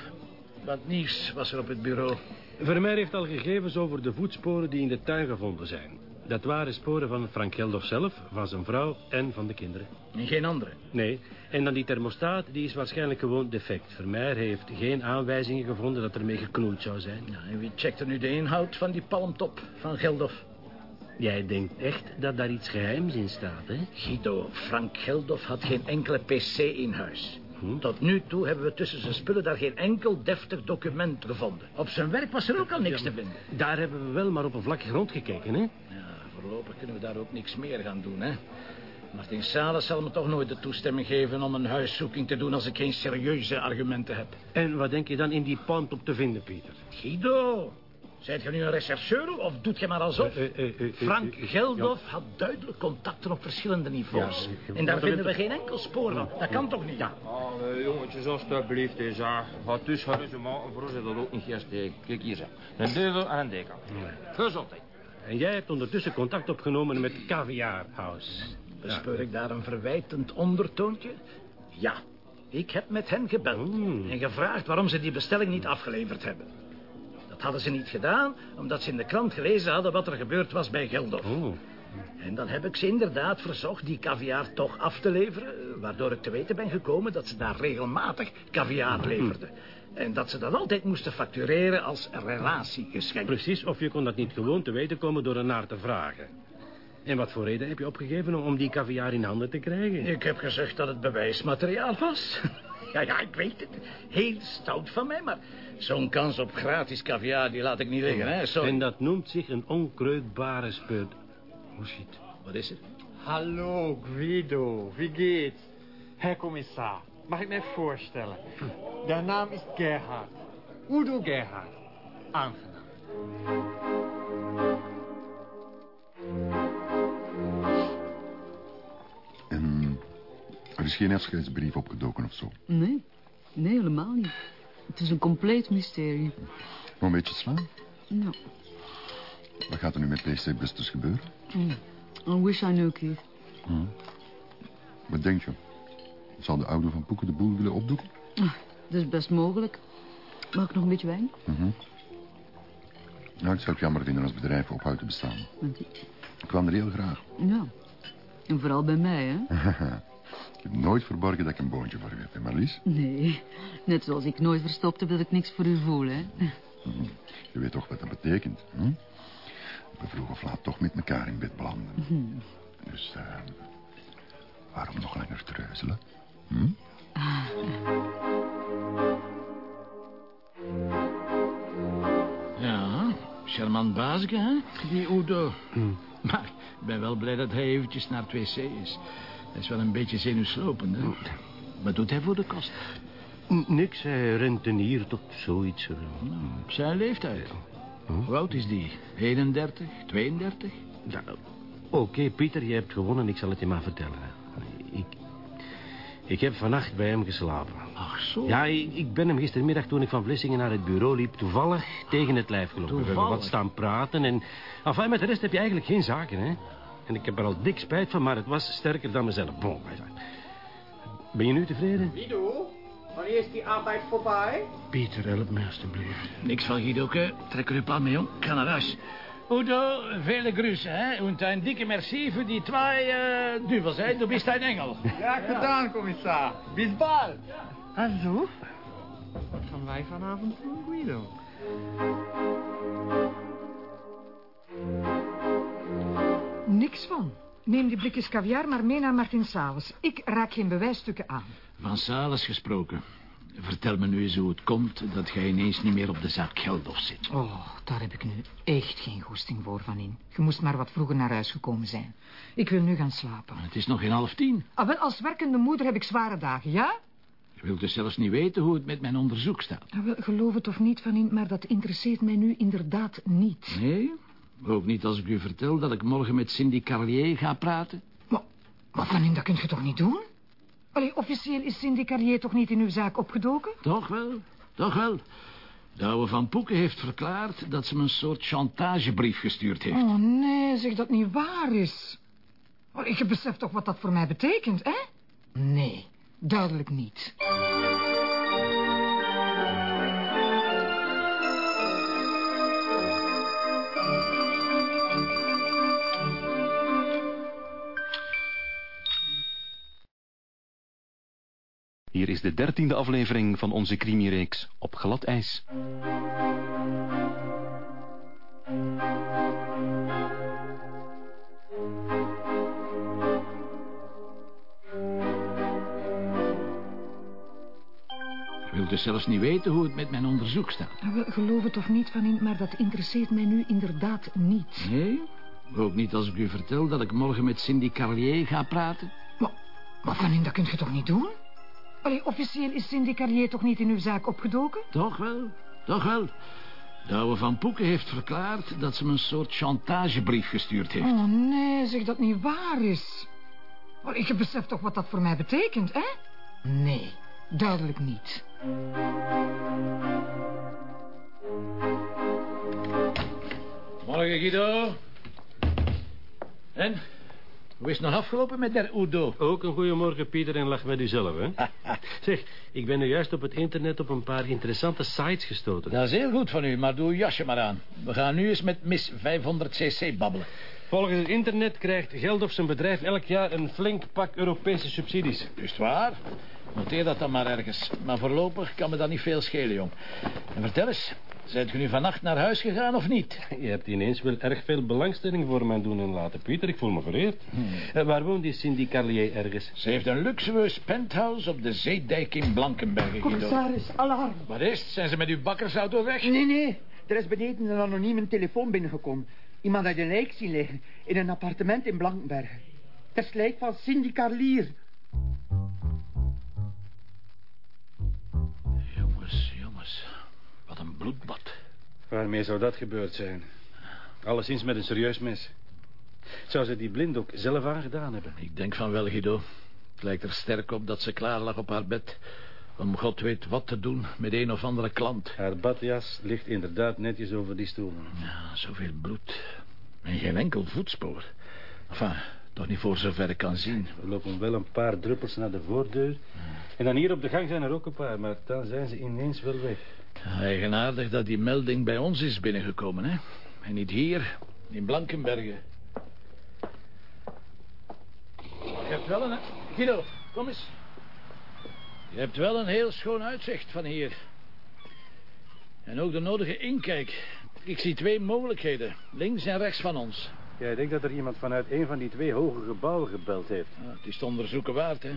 Wat nieuws was er op het bureau. Vermeer heeft al gegevens over de voetsporen die in de tuin gevonden zijn. Dat waren sporen van Frank Geldof zelf, van zijn vrouw en van de kinderen. En geen andere? Nee. En dan die thermostaat, die is waarschijnlijk gewoon defect. Vermeer heeft geen aanwijzingen gevonden dat ermee geknoeid zou zijn. Ja, en wie checkt er nu de inhoud van die palmtop van Geldof? Jij denkt echt dat daar iets geheims in staat, hè? Guido, Frank Geldof had geen enkele pc in huis. Tot nu toe hebben we tussen zijn spullen daar geen enkel deftig document gevonden. Op zijn werk was er ook al niks te vinden. Daar hebben we wel maar op een vlakje grond gekeken, hè? Ja, voorlopig kunnen we daar ook niks meer gaan doen, hè? Martin Sales zal me toch nooit de toestemming geven om een huiszoeking te doen als ik geen serieuze argumenten heb. En wat denk je dan in die pand op te vinden, Pieter? Guido, zijt je nu een rechercheur of doet je maar alsof? Uh, uh, uh, Frank Geldof had duidelijk contacten op verschillende niveaus. Ja, en daar vinden we geen enkel spoor van. Dat kan toch niet? Ja. Oh, jongetjes, alstublieft, hè, zeg. Gaat dus gerustement, voor ze dat ook niet eerst Kijk hier, zeg. Een duvel en een deka. Gezondheid. En jij hebt ondertussen contact opgenomen met Caviar House. Bespeur ik daar een verwijtend ondertoontje? Ja, ik heb met hen gebeld en gevraagd waarom ze die bestelling niet afgeleverd hebben. Hadden ze niet gedaan, omdat ze in de krant gelezen hadden wat er gebeurd was bij Geldof. En dan heb ik ze inderdaad verzocht die caviar toch af te leveren... waardoor ik te weten ben gekomen dat ze daar regelmatig caviar leverden. En dat ze dat altijd moesten factureren als relatiegeschenk. Precies, of je kon dat niet gewoon te weten komen door ernaar te vragen. En wat voor reden heb je opgegeven om die caviar in handen te krijgen? Ik heb gezegd dat het bewijsmateriaal was. (laughs) Ja, ja, ik weet het. Heel stout van mij, maar zo'n kans op gratis caviar, die laat ik niet liggen, hè. Zo... En dat noemt zich een onkreukbare speut. Oh shit. Wat is er? Hallo, Guido. Wie geht's? Herr Kommissar, mag ik mij voorstellen? De naam is Gerhard. Udo Gerhard. Aangenaam. En er is geen afscheidsbrief opgedoken of zo. Nee, nee, helemaal niet. Het is een compleet mysterie. Nog een beetje slaan. Nou, Wat gaat er nu met PC Busters gebeuren? mm. I wish I knew, Keith. Hm. Wat denk je? Zal de oude van Poeken de boel willen opdoeken? Ah, Dat is best mogelijk. Mag ik nog een beetje wijn? Mhm. Nou, ik zou het jammer vinden als bedrijven ophoudt te bestaan. Dank je. Ik kwam er heel graag. Ja. En vooral bij mij, hè? (laughs) ik heb nooit verborgen dat ik een boontje voor u heb, hè, Marlies? Nee. Net zoals ik nooit verstopt heb dat ik niks voor u voel, hè? Mhm. Je weet toch wat dat betekent, hm? We vroeg of laat toch met elkaar in bed belanden. Mhm. Dus, eh, waarom nog langer treuzelen? Hm? Ja, charmant bazige, hè? Die Udo. Maar ik ben wel blij dat hij eventjes naar het wc is. Hij is wel een beetje zenuwslopend, hè? Wat doet hij voor de kost? N- Niks, hij renteniert of zoiets. eh. Op zijn leeftijd. Hoe oud is die? 31, 32? Ja, Oké, Pieter, je hebt gewonnen. Ik zal het je maar vertellen. Ik, ik heb vannacht bij hem geslapen. Ach zo. Ja, ik, ik ben hem gistermiddag toen ik van Vlissingen naar het bureau liep... toevallig tegen het lijf gelopen. We hebben Toevallig? wat staan praten en... Enfin, met de rest heb je eigenlijk geen zaken, hè? En ik heb er al dik spijt van, maar het was sterker dan mezelf. Bon, ben je nu tevreden? Guido, wanneer is die arbeid voorbij? Pieter, help me alstublieft. Niks van Guidoke. Trek er uw plan mee, jong. Ik ga naar huis. Udo, vele groeten, hè. En een dikke merci voor die twee uh, duvels, hè. Du bist een engel. (laughs) Ja, gedaan, commissar. Bis bald. Hallo? Wat gaan wij vanavond doen, Guido? Niks van. Neem die blikjes caviar maar mee naar Martin Sales. Ik raak geen bewijsstukken aan. Van Sales gesproken. Vertel me nu eens hoe het komt dat jij ineens niet meer op de zaak Geldof zit. Oh, daar heb ik nu echt geen goesting voor van in. Je moest maar wat vroeger naar huis gekomen zijn. Ik wil nu gaan slapen. Het is nog geen half tien. Ah, wel, als werkende moeder heb ik zware dagen, ja? Je wilt dus zelfs niet weten hoe het met mijn onderzoek staat. Ah, wel, geloof het of niet van in, maar dat interesseert mij nu inderdaad niet. Nee? Ook niet als ik u vertel dat ik morgen met Cindy Carlier ga praten? Maar van in, dat kun je toch niet doen? Allee, officieel is Cindy Carrier toch niet in uw zaak opgedoken? Toch wel, toch wel. De oude Van Poeken heeft verklaard dat ze me een soort chantagebrief gestuurd heeft. Oh nee, zeg dat niet waar is. Allee, je beseft toch wat dat voor mij betekent, hè? Nee, duidelijk niet. Hier is de dertiende aflevering van onze crimireeks Op glad ijs. Je wilt dus zelfs niet weten hoe het met mijn onderzoek staat. Wel, geloof het of niet van in, maar dat interesseert mij nu inderdaad niet. Nee? Ook niet als ik u vertel dat ik morgen met Cindy Carlier ga praten? Maar van in, dat kun je toch niet doen? Allee, officieel is Cindy Carrier toch niet in uw zaak opgedoken? Toch wel, toch wel. De oude Van Poeken heeft verklaard dat ze me een soort chantagebrief gestuurd heeft. Oh nee, zeg dat niet waar is. Allee, je beseft toch wat dat voor mij betekent, hè? Nee, duidelijk niet. Morgen, Guido. En? Hoe is het nog afgelopen met der Udo? Ook een goeiemorgen, Pieter, en lach met u zelf, hè? (laughs) zeg, ik ben nu juist op het internet op een paar interessante sites gestoten. Dat is heel goed van u, maar doe uw jasje maar aan. We gaan nu eens met Miss 500cc babbelen. Volgens het internet krijgt Geldof zijn bedrijf elk jaar een flink pak Europese subsidies. Is het waar? Noteer dat dan maar ergens. Maar voorlopig kan me dat niet veel schelen, jong. En vertel eens, Zijt u nu vannacht naar huis gegaan of niet? Je hebt ineens wel erg veel belangstelling voor mijn doen en laten, Pieter. Ik voel me vereerd. Hmm. Eh, waar woont die Cindy Carlier ergens? Ze heeft een luxueus penthouse op de zeedijk in Blankenberge. Commissaris, alarm. Wat is het? Zijn ze met uw bakkersauto weg? Nee, nee. Er is beneden een anonieme telefoon binnengekomen. Iemand had een lijk zien liggen in een appartement in Blankenberge. Het is lijk van Cindy Carlier. Een bloedbad. Waarmee zou dat gebeurd zijn? Alleszins met een serieus mes. Zou ze die blind ook zelf aangedaan hebben? Ik denk van wel, Guido. Het lijkt er sterk op dat ze klaar lag op haar bed... om god weet wat te doen met een of andere klant. Haar badjas ligt inderdaad netjes over die stoel. Ja, zoveel bloed. En geen enkel voetspoor. Enfin, toch niet voor zover ik kan zien. Er lopen wel een paar druppels naar de voordeur. En dan hier op de gang zijn er ook een paar, maar dan zijn ze ineens wel weg. Eigenaardig dat die melding bij ons is binnengekomen, hè? En niet hier, in Blankenbergen. Je hebt wel een... Guido, kom eens. Je hebt wel een heel schoon uitzicht van hier. En ook de nodige inkijk. Ik zie twee mogelijkheden, links en rechts van ons. Ja, ik denk dat er iemand vanuit een van die twee hoge gebouwen gebeld heeft. Ja, het is te onderzoeken waard, hè.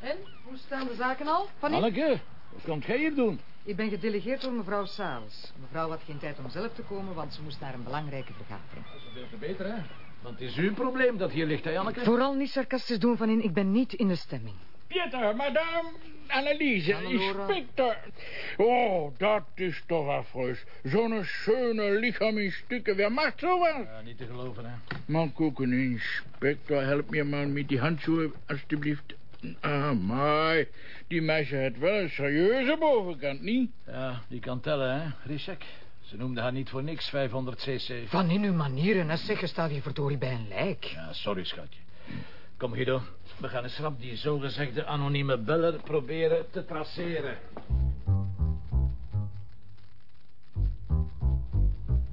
En, hoe staan de zaken al? Fanny? Anneke, wat komt jij hier doen? Ik ben gedelegeerd door mevrouw Sales. Mevrouw had geen tijd om zelf te komen, want ze moest naar een belangrijke vergadering. Dat is veel te beter, hè? Want het is uw probleem dat hier ligt, hè, Anneke? Vooral niet sarcastisch doen van in, ik ben niet in de stemming. Pieter, madame, Anneliese, inspector. Oh, dat is toch afreus. Zo'n schöne lichaam in stukken. Wer macht sowas? Ja, niet te geloven, hè. Man, koeken, inspector. Help me maar met die handschoenen, alstublieft. Ah, maar die meisje heeft wel een serieuze bovenkant, niet? Ja, die kan tellen, hè, Rishek. Ze noemde haar niet voor niks 500cc. Van in uw manieren, hè, zeggen staat hier verdorie bij een lijk. Ja, sorry, schatje. Kom, Guido. We gaan eens rap die zogezegde anonieme beller proberen te traceren.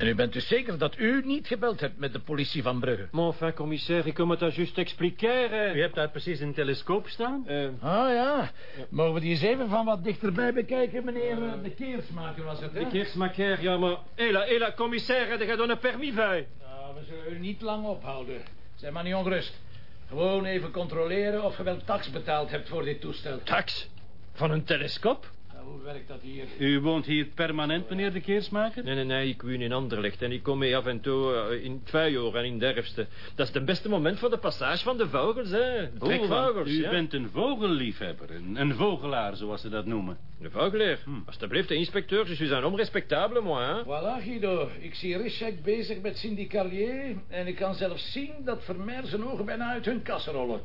En u bent dus zeker dat u niet gebeld hebt met de politie van Brugge? Mon enfin, commissaire, ik kom het daar juist expliceren. U hebt daar precies een telescoop staan? Uh... Ah ja. Mogen we die eens even van wat dichterbij bekijken, meneer uh, de Keersmaker was het, hè? De Keersmaker, ja, maar... Hela, hela, commissaire, de gaat een permis bij. Nou, we zullen u niet lang ophouden. Zeg maar niet ongerust. Gewoon even controleren of je wel tax betaald hebt voor dit toestel. Tax? Van een telescoop? Hoe werkt dat hier? U woont hier permanent, meneer de Keersmaker? Nee, nee, nee, ik woon in Anderlecht en ik kom mee af en toe uh, in jaar en in de herfsten. Dat is het beste moment voor de passage van de vogels, hè. Trekvogels, U bent een vogelliefhebber, een, een, vogelaar, zoals ze dat noemen. Een vogelaar? Hm. Alsjeblieft, de inspecteur, je homme respectable, moi, hè. Voilà, Guido. Ik zie Richard bezig met Cindy Carlier en ik kan zelfs zien dat Vermeer zijn ogen bijna uit hun kassen rollen.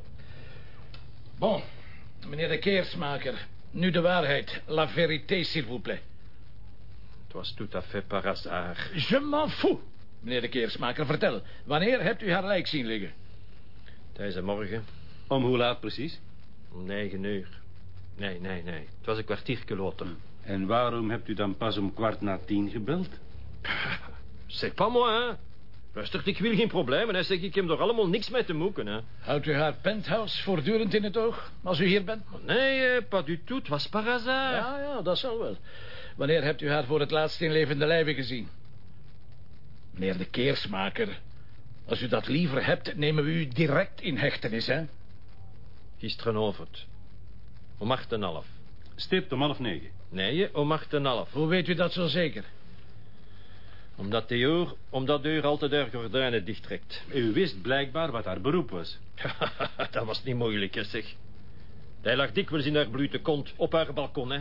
Bon, meneer de Keersmaker... Nu de waarheid. La vérité, s'il vous plaît. Het was tout à fait par hasard. Je m'en fous. Meneer de Keersmaker, vertel. Wanneer hebt u haar lijk zien liggen? Deze morgen. Om hoe laat precies? Om negen uur. Nee, nee, nee. Het was een kwartiertje later. En waarom hebt u dan pas om kwart na tien gebeld? (laughs) C'est pas moi, Rustig, ik wil geen problemen. Hè. Zeg, ik heb er allemaal niks mee te moeken. Hè. Houdt u haar penthouse voortdurend in het oog als u hier bent? Nee, eh, pas du tout. Het was par hasard. Ja, ja, dat zal wel. Wanneer hebt u haar voor het laatst in levende lijven gezien? Meneer de Keersmaker, als u dat liever hebt, nemen we u direct in hechtenis, hè? Gisteravond. Om acht en half. Stipt om half negen. Nee, om acht en half. Hoe weet u dat zo zeker? Omdat de deur, omdat de deur altijd de gordijnen dichttrekt. U wist blijkbaar wat haar beroep was. (laughs) dat was niet moeilijk, hè, zeg. Hij lag dikwijls in haar blute kont op haar balkon, hè.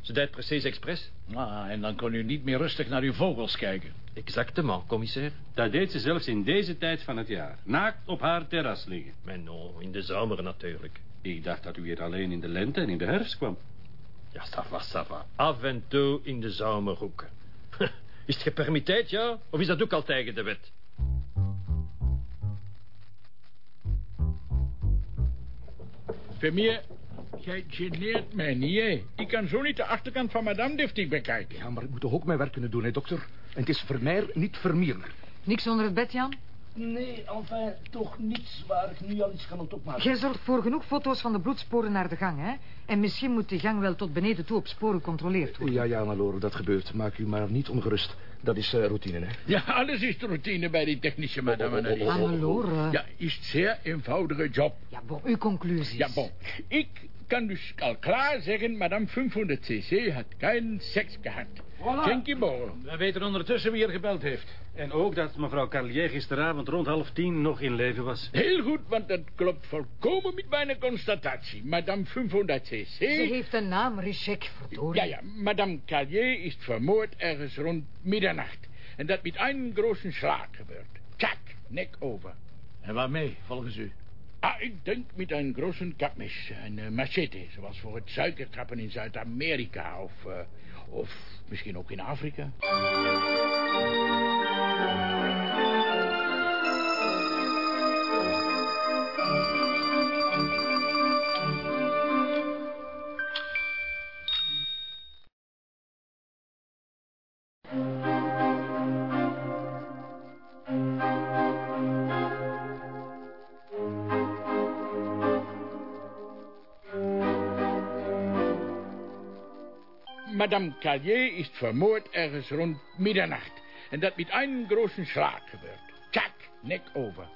Ze deed precies expres. Ah, en dan kon u niet meer rustig naar uw vogels kijken. Exactement, commissaire. Dat deed ze zelfs in deze tijd van het jaar. Naakt op haar terras liggen. Maar no, in de zomer natuurlijk. Ik dacht dat u hier alleen in de lente en in de herfst kwam. Ja, ça va, ça va. Af en toe in de zomerhoeken. Is het gepermitteerd, ja? Of is dat ook al tegen de wet? Vermeer, jij geneert mij niet, hè? Ik kan zo niet de achterkant van madame Deftig bekijken. Ja, maar ik moet toch ook mijn werk kunnen doen, hè, dokter? En het is Vermeer, niet Vermier. Niks onder het bed, Jan? Nee, enfin, toch niets waar ik nu al iets kan opmaken. Jij zorgt voor genoeg foto's van de bloedsporen naar de gang, hè? En misschien moet die gang wel tot beneden toe op sporen gecontroleerd worden. Ja, ja, Annalore, dat gebeurt. Maak u maar niet ongerust. Dat is uh, routine, hè? Ja, alles is routine bij die technische madame Annelies. Annelore. Ja, is een zeer eenvoudige job. Ja, bon, uw conclusies. Ja, bon. Ik kan dus al klaar zeggen, madame 500cc had geen seks gehad. Voilà. We weten ondertussen wie er gebeld heeft. En ook dat mevrouw Carlier gisteravond rond half tien nog in leven was. Heel goed, want dat klopt volkomen met mijn constatatie. Madame 500cc... Ze heeft een naam, Richek, verdorie. Ja, ja, madame Carlier is vermoord ergens rond middernacht. En dat met een grote slag gebeurt. Tjak, nek over. En waarmee, volgens u? Ah, ik denk met een grote kapmes, een machete, zoals voor het suikertrappen in Zuid-Amerika of, uh, of misschien ook in Afrika. Madame Carlier is vermoord ergens rond middernacht. En dat met een grote slag gebeurt. Tjak, nek over.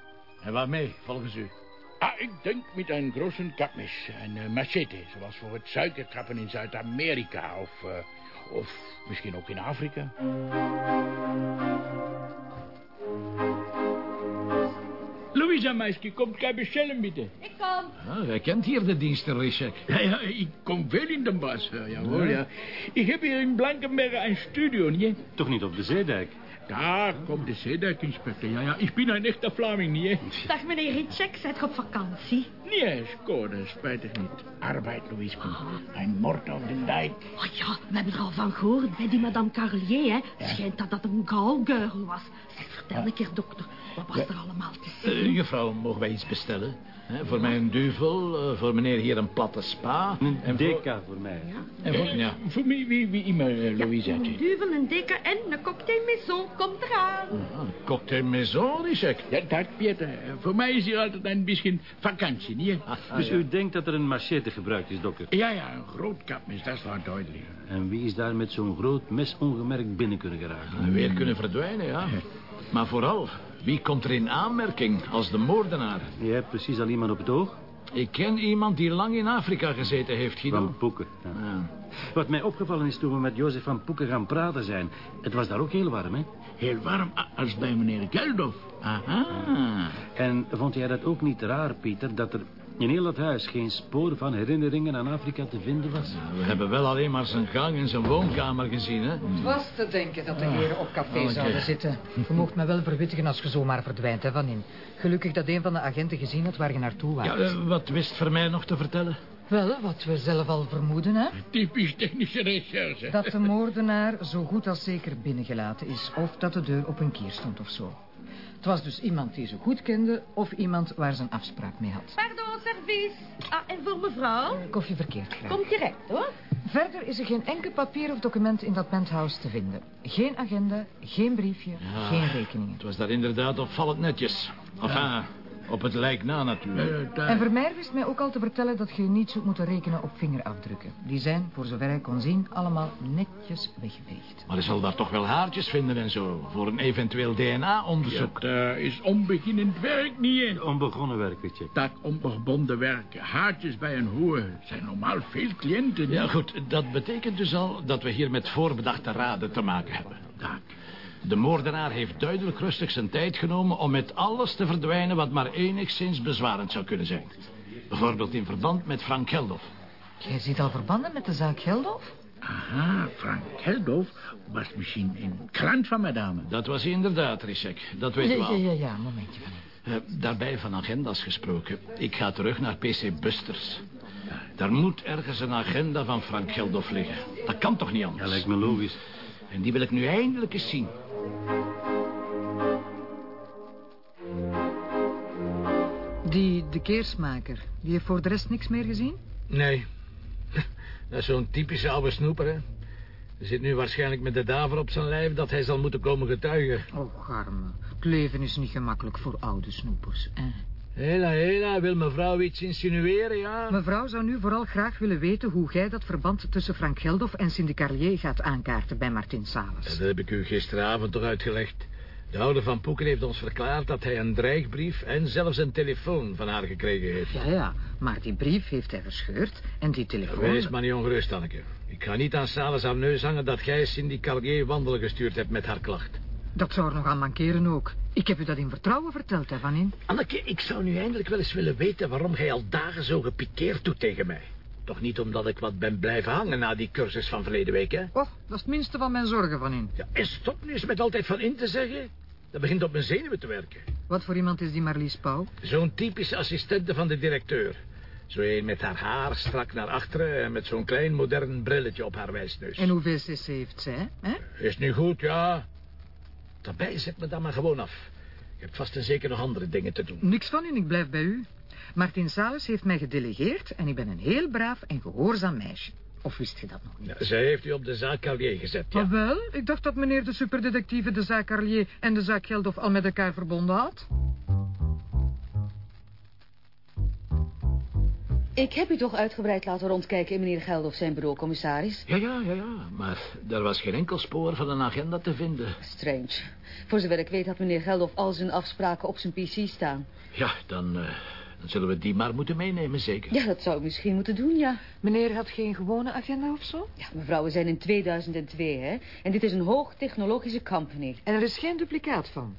En waarmee, volgens u? Ah, ik denk met een grote kapmes, een uh, machete, zoals voor het suikertrappen in Zuid-Amerika of, uh, of misschien ook in Afrika. Louisa, meisje, komt gij bestellen, bitte. Ik kom. Ah, jij kent hier de diensten, Richek. Ja, ja, ik kom veel in de bas, jawohl, ja. Ik heb hier in Blankenberg een studio, niet? Toch niet op de zeedijk? Daar komt de zeedijkinspecteur. Ja, ja, ik ben een echte Vlaming, niet? Dag, meneer Ritschek, zijt je op vakantie? Nee, scoorde, spijtig niet. Arbeid, Louise. Een moord op de dijk. Oh ja, we hebben er al van gehoord bij die madame Carlier, hè. Ja. Schijnt dat dat een gauwgeurl was. Zeg, vertel een keer, dokter. Wat was er allemaal te zien? Uh, juffrouw, mogen wij iets bestellen? He, voor mij een duvel, uh, voor meneer hier een platte spa. Een en deka voor, voor mij. Ja. En voor, ja. voor mij, wie, wie immer, uh, Louise. Ja, een duvel, een deka en een cocktail maison. Komt eraan. Uh, een cocktail maison, Richek. Ja, dat, Pieter. Voor mij is hier altijd een beetje vakantie, niet? Ah, dus ja. u denkt dat er een machete gebruikt is, dokter? Ja, ja, een groot kapmes, dat is wel duidelijk. En wie is daar met zo'n groot mes ongemerkt binnen kunnen geraken? Weer kunnen verdwijnen, ja. Maar vooral, wie komt er in aanmerking als de moordenaar? Je hebt precies al iemand op het oog? Ik ken iemand die lang in Afrika gezeten heeft, Guido. Van Poeken. Ja. Ja. Wat mij opgevallen is toen we met Jozef van Poeken gaan praten zijn... het was daar ook heel warm, hè? Heel warm als bij meneer Geldof. Aha. En vond jij dat ook niet raar, Pieter, dat er in heel het huis geen spoor van herinneringen aan Afrika te vinden was? We hebben wel alleen maar zijn gang en zijn woonkamer gezien, hè? Het was te denken dat de heren op café oh, zouden zitten. Je mocht me wel verwittigen als je zomaar verdwijnt, hè, Van in. Gelukkig dat een van de agenten gezien had waar je naartoe was. Ja, uh, wat wist voor mij nog te vertellen? Wel, wat we zelf al vermoeden, hè? Typisch technische recherche. Dat de moordenaar zo goed als zeker binnengelaten is. Of dat de deur op een kier stond of zo. Het was dus iemand die ze goed kende... of iemand waar ze een afspraak mee had. Pardon, service. Ah, en voor mevrouw? Uh, koffie verkeerd graag. Komt direct, hoor. Verder is er geen enkel papier of document in dat penthouse te vinden. Geen agenda, geen briefje, ja, geen rekeningen. Het was daar inderdaad opvallend netjes. Enfin, ja. Op het lijk na natuurlijk. En Vermeer wist mij ook al te vertellen dat je niet zou moeten rekenen op vingerafdrukken. Die zijn, voor zover hij kon zien, allemaal netjes weggeveegd. Maar hij zal daar toch wel haartjes vinden en zo, voor een eventueel DNA-onderzoek. Dat uh, is onbeginnend werk niet in. Onbegonnen werk, weet je. Dat onbegonnen werk. Haartjes bij een hoer zijn normaal veel cliënten. Ja, goed, dat betekent dus al dat we hier met voorbedachte raden te maken hebben. Dat. De moordenaar heeft duidelijk rustig zijn tijd genomen om met alles te verdwijnen wat maar enigszins bezwarend zou kunnen zijn. Bijvoorbeeld in verband met Frank Geldof. Jij ziet al verbanden met de zaak Geldof? Aha, Frank Geldof was misschien een klant van madame. Dat was hij inderdaad, Richek. Dat weet ja, we al. Ja, ja, ja, een momentje van uh, Daarbij van agendas gesproken. Ik ga terug naar PC Busters. Daar moet ergens een agenda van Frank Geldof liggen. Dat kan toch niet anders? Ja, lijkt me logisch. En die wil ik nu eindelijk eens zien. Die de keersmaker, die heeft voor de rest niks meer gezien? Nee. (laughs) Dat is zo'n typische oude snoeper, hè. Er zit nu waarschijnlijk met de daver op zijn lijf dat hij zal moeten komen getuigen. Oh, arme. Het leven is niet gemakkelijk voor oude snoepers. Eh. Hela, hela, wil mevrouw iets insinueren, ja? Mevrouw zou nu vooral graag willen weten hoe jij dat verband tussen Frank Geldof en Cindy Carlier gaat aankaarten bij Martin Salas. Dat heb ik u gisteravond toch uitgelegd. De oude van Poeken heeft ons verklaard dat hij een dreigbrief en zelfs een telefoon van haar gekregen heeft. Ja, ja, maar die brief heeft hij verscheurd en die telefoon... Wees maar niet ongerust, Anneke. Ik ga niet aan Salas aan neus hangen dat jij Cindy Carlier wandelen gestuurd hebt met haar klacht. Dat zou er nog aan mankeren ook. Ik heb u dat in vertrouwen verteld, hè, Van In. Anneke, ik zou nu eindelijk wel eens willen weten waarom jij al dagen zo gepikeerd doet tegen mij. Toch niet omdat ik wat ben blijven hangen na die cursus van verleden week, hè? Oh, dat is het minste van mijn zorgen, Van In. Ja, en stop nu eens met altijd van in te zeggen. Dat begint op mijn zenuwen te werken. Wat voor iemand is die Marlies Pauw? Zo'n typische assistente van de directeur. Zo een met haar haar strak naar achteren en met zo'n klein modern brilletje op haar wijsneus. En hoeveel cc heeft zij, hè? Is nu goed, ja. Daarbij zet me dan maar gewoon af. Je hebt vast en zeker nog andere dingen te doen. Niks van in, ik blijf bij u. Martin Salis heeft mij gedelegeerd en ik ben een heel braaf en gehoorzaam meisje. Of wist je dat nog niet? Ja, zij heeft u op de zaak Carlier gezet, ja. Ah, wel, ik dacht dat meneer de superdetectieve de zaak Carlier en de zaak Geldof al met elkaar verbonden had. Ik heb u toch uitgebreid laten rondkijken in meneer Geldof zijn bureau, commissaris? Ja, ja, ja, ja. Maar daar was geen enkel spoor van een agenda te vinden. Strange. Voor zover ik weet had meneer Geldof al zijn afspraken op zijn PC staan. Ja, dan, uh, dan zullen we die maar moeten meenemen, zeker? Ja, dat zou ik misschien moeten doen, ja. Meneer had geen gewone agenda of zo? Ja, mevrouw, we zijn in 2002, hè. En dit is een hoogtechnologische company. En er is geen duplicaat van?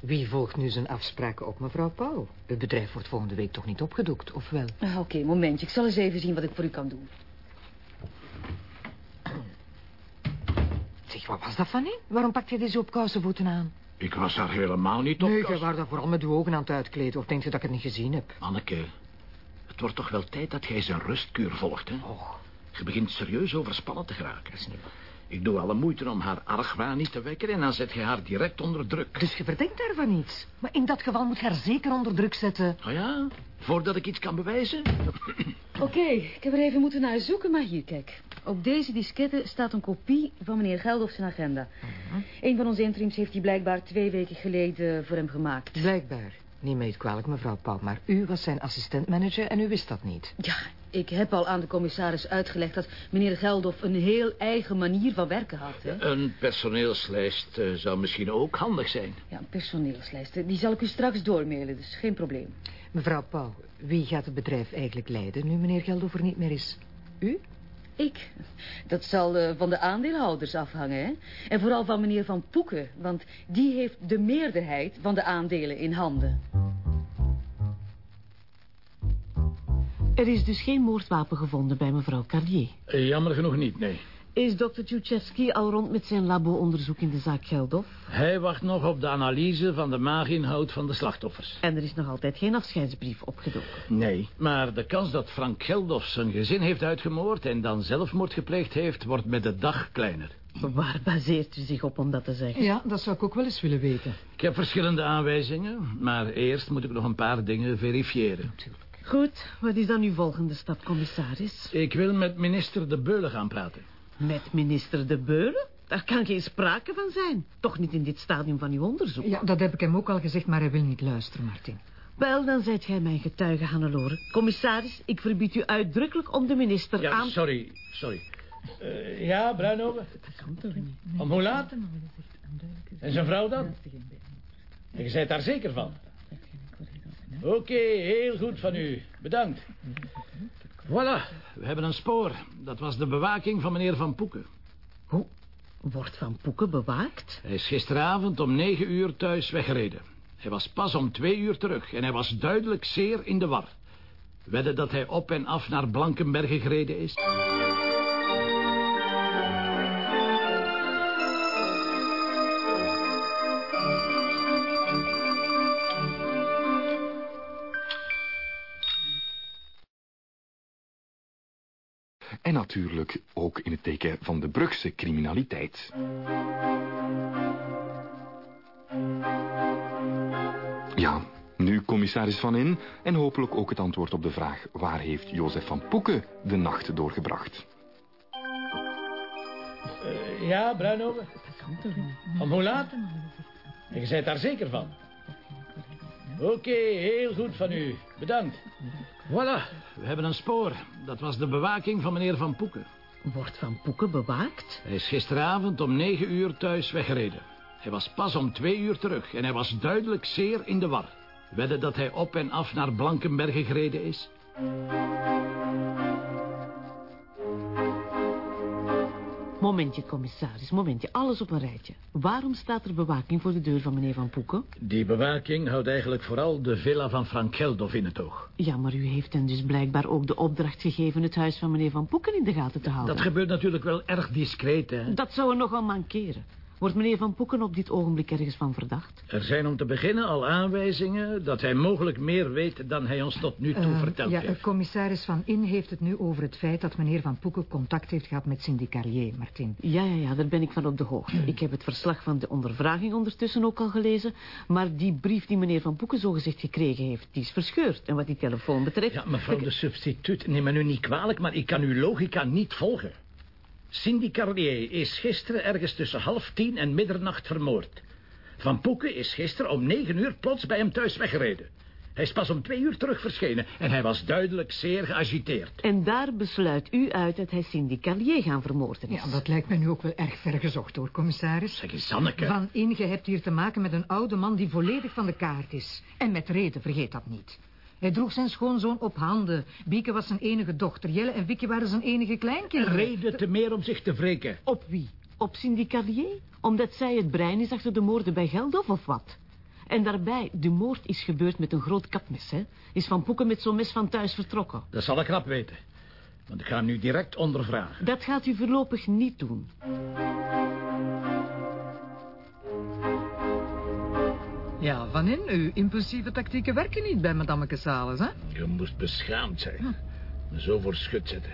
Wie volgt nu zijn afspraken op, mevrouw Pauw? Het bedrijf wordt volgende week toch niet opgedoekt, of wel? Ah, Oké, momentje. Ik zal eens even zien wat ik voor u kan doen. Zeg, wat was dat van in? Waarom pak je deze op kousenvoeten aan? Ik was daar helemaal niet op. Nee, je was daar vooral met uw ogen aan het uitkleden. Of denkt je dat ik het niet gezien heb? Anneke, het wordt toch wel tijd dat jij zijn rustkuur volgt, hè? Och. Je begint serieus overspannen te geraken. Dat is niet waar. Ik doe alle moeite om haar argwaan niet te wekken... en dan zet je haar direct onder druk. Dus je verdenkt daarvan niets? Maar in dat geval moet je haar zeker onder druk zetten. Oh ja? Voordat ik iets kan bewijzen? (clears throat) Oké, ik heb er even moeten naar zoeken, maar hier, kijk. Op deze diskette staat een kopie van meneer Geldof zijn agenda. Uh Een van onze interims heeft die blijkbaar twee weken geleden voor hem gemaakt. Blijkbaar. Niet mee kwalijk, mevrouw Pauw, maar u was zijn assistentmanager en u wist dat niet. Ja, ik heb al aan de commissaris uitgelegd dat meneer Geldof een heel eigen manier van werken had. Hè? Een personeelslijst uh, zou misschien ook handig zijn. Ja, een personeelslijst. Die zal ik u straks doormailen, dus geen probleem. Mevrouw Pauw, wie gaat het bedrijf eigenlijk leiden nu meneer Geldof er niet meer is? U? Ik? Dat zal uh, van de aandeelhouders afhangen, hè? En vooral van meneer Van Poeken, want die heeft de meerderheid van de aandelen in handen. Er is dus geen moordwapen gevonden bij mevrouw Carlier. Jammer genoeg niet, nee. Is dokter Tchutchevsky al rond met zijn labo-onderzoek in de zaak Geldof? Hij wacht nog op de analyse van de maaginhoud van de slachtoffers. En er is nog altijd geen afscheidsbrief opgedoken? Nee, maar de kans dat Frank Geldof zijn gezin heeft uitgemoord... en dan zelfmoord gepleegd heeft, wordt met de dag kleiner. Waar baseert u zich op om dat te zeggen? Ja, dat zou ik ook wel eens willen weten. Ik heb verschillende aanwijzingen, maar eerst moet ik nog een paar dingen verifiëren. Natuurlijk. Goed, wat is dan uw volgende stap, commissaris? Ik wil met minister De Beulen gaan praten. Met minister De Beulen? Daar kan geen sprake van zijn. Toch niet in dit stadium van uw onderzoek. Ja, dat heb ik hem ook al gezegd, maar hij wil niet luisteren, Martin. Wel, dan zijt gij mijn getuige, Hannelore. Commissaris, ik verbied u uitdrukkelijk om de minister ja, aan... sorry, sorry. Uh, ja, Bruinhoven? Dat kan toch niet? Om hoe laat? En zijn vrouw dan? En je bent daar zeker van? Oké, okay, heel goed van u. Bedankt. Voilà, we hebben een spoor. Dat was de bewaking van meneer Van Poeken. Hoe? Wordt Van Poeken bewaakt? Hij is gisteravond om negen uur thuis weggereden. Hij was pas om twee uur terug en hij was duidelijk zeer in de war. Wedden dat hij op en af naar Blankenbergen gereden is? En natuurlijk ook in het teken van de Brugse criminaliteit. Ja, Nu commissaris Van In en hopelijk ook het antwoord op de vraag... waar heeft Jozef van Poeken de nacht doorgebracht? Uh, ja, Bruinogen? Om hoe laat? Je bent daar zeker van? Oké, heel goed van u. Bedankt. Voilà, we hebben een spoor. Dat was de bewaking van meneer Van Poeken. Wordt Van Poeken bewaakt? Hij is gisteravond om negen uur thuis weggereden. Hij was pas om twee uur terug en hij was duidelijk zeer in de war. Wedden dat hij op en af naar Blankenbergen gereden is? Momentje, commissaris, momentje. Alles op een rijtje. Waarom staat er bewaking voor de deur van meneer Van Poeken? Die bewaking houdt eigenlijk vooral de villa van Frank Geldof in het oog. Ja, maar u heeft hem dus blijkbaar ook de opdracht gegeven... het huis van meneer Van Poeken in de gaten te houden. Dat gebeurt natuurlijk wel erg discreet, hè? Dat zou er nogal mankeren. Wordt meneer Van Poeken op dit ogenblik ergens van verdacht? Er zijn om te beginnen al aanwijzingen dat hij mogelijk meer weet dan hij ons tot nu toe uh, verteld ja, heeft. commissaris Van In heeft het nu over het feit dat meneer Van Poeken contact heeft gehad met Cindy Carrier, Martin. Ja, ja, ja, daar ben ik van op de hoogte. Ik heb het verslag van de ondervraging ondertussen ook al gelezen. Maar die brief die meneer Van Poeken zogezegd gekregen heeft, die is verscheurd. En wat die telefoon betreft... Ja, mevrouw de substituut, neem me nu niet kwalijk, maar ik kan uw logica niet volgen. Cindy Carlier is gisteren ergens tussen half tien en middernacht vermoord. Van Poeken is gisteren om negen uur plots bij hem thuis weggereden. Hij is pas om twee uur terug verschenen en hij was duidelijk zeer geagiteerd. En daar besluit u uit dat hij Cindy Carlier gaan vermoorden is. Ja, dat lijkt me nu ook wel erg ver gezocht hoor, commissaris. Zeg eens, Zanneke. Van Inge hebt hier te maken met een oude man die volledig van de kaart is. En met reden, vergeet dat niet. Hij droeg zijn schoonzoon op handen. Bieke was zijn enige dochter. Jelle en Vicky waren zijn enige kleinkinderen. Reden te meer om zich te wreken. Op wie? Op Cindy Carlier? Omdat zij het brein is achter de moorden bij Geldof of wat? En daarbij, de moord is gebeurd met een groot kapmes, hè? Is Van Poeken met zo'n mes van thuis vertrokken? Dat zal ik knap weten. Want ik ga hem nu direct ondervragen. Dat gaat u voorlopig niet doen. Ja, Van In, uw impulsieve tactieken werken niet bij madame Casales, hè? Je moest beschaamd zijn. Me zo voor schut zetten.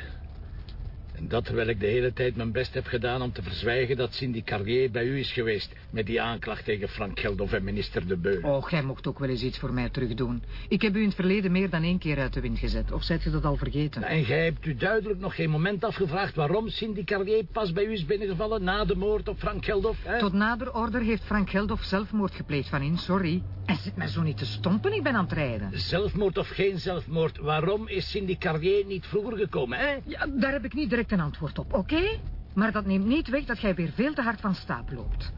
Dat terwijl ik de hele tijd mijn best heb gedaan om te verzwijgen dat Cindy Carrier bij u is geweest... met die aanklacht tegen Frank Geldof en minister De Beu. Och, jij mocht ook wel eens iets voor mij terugdoen. Ik heb u in het verleden meer dan één keer uit de wind gezet. Of zijt je dat al vergeten? En jij hebt u duidelijk nog geen moment afgevraagd... waarom Cindy Carrier pas bij u is binnengevallen na de moord op Frank Geldof, hè? Tot nader order heeft Frank Geldof zelfmoord gepleegd van in, sorry. En zit mij zo niet te stompen, ik ben aan het rijden. Zelfmoord of geen zelfmoord, waarom is Cindy Carrier niet vroeger gekomen, hè? Ja, daar heb ik niet direct een antwoord op, oké? Maar dat neemt niet weg dat jij weer veel te hard van stapel loopt.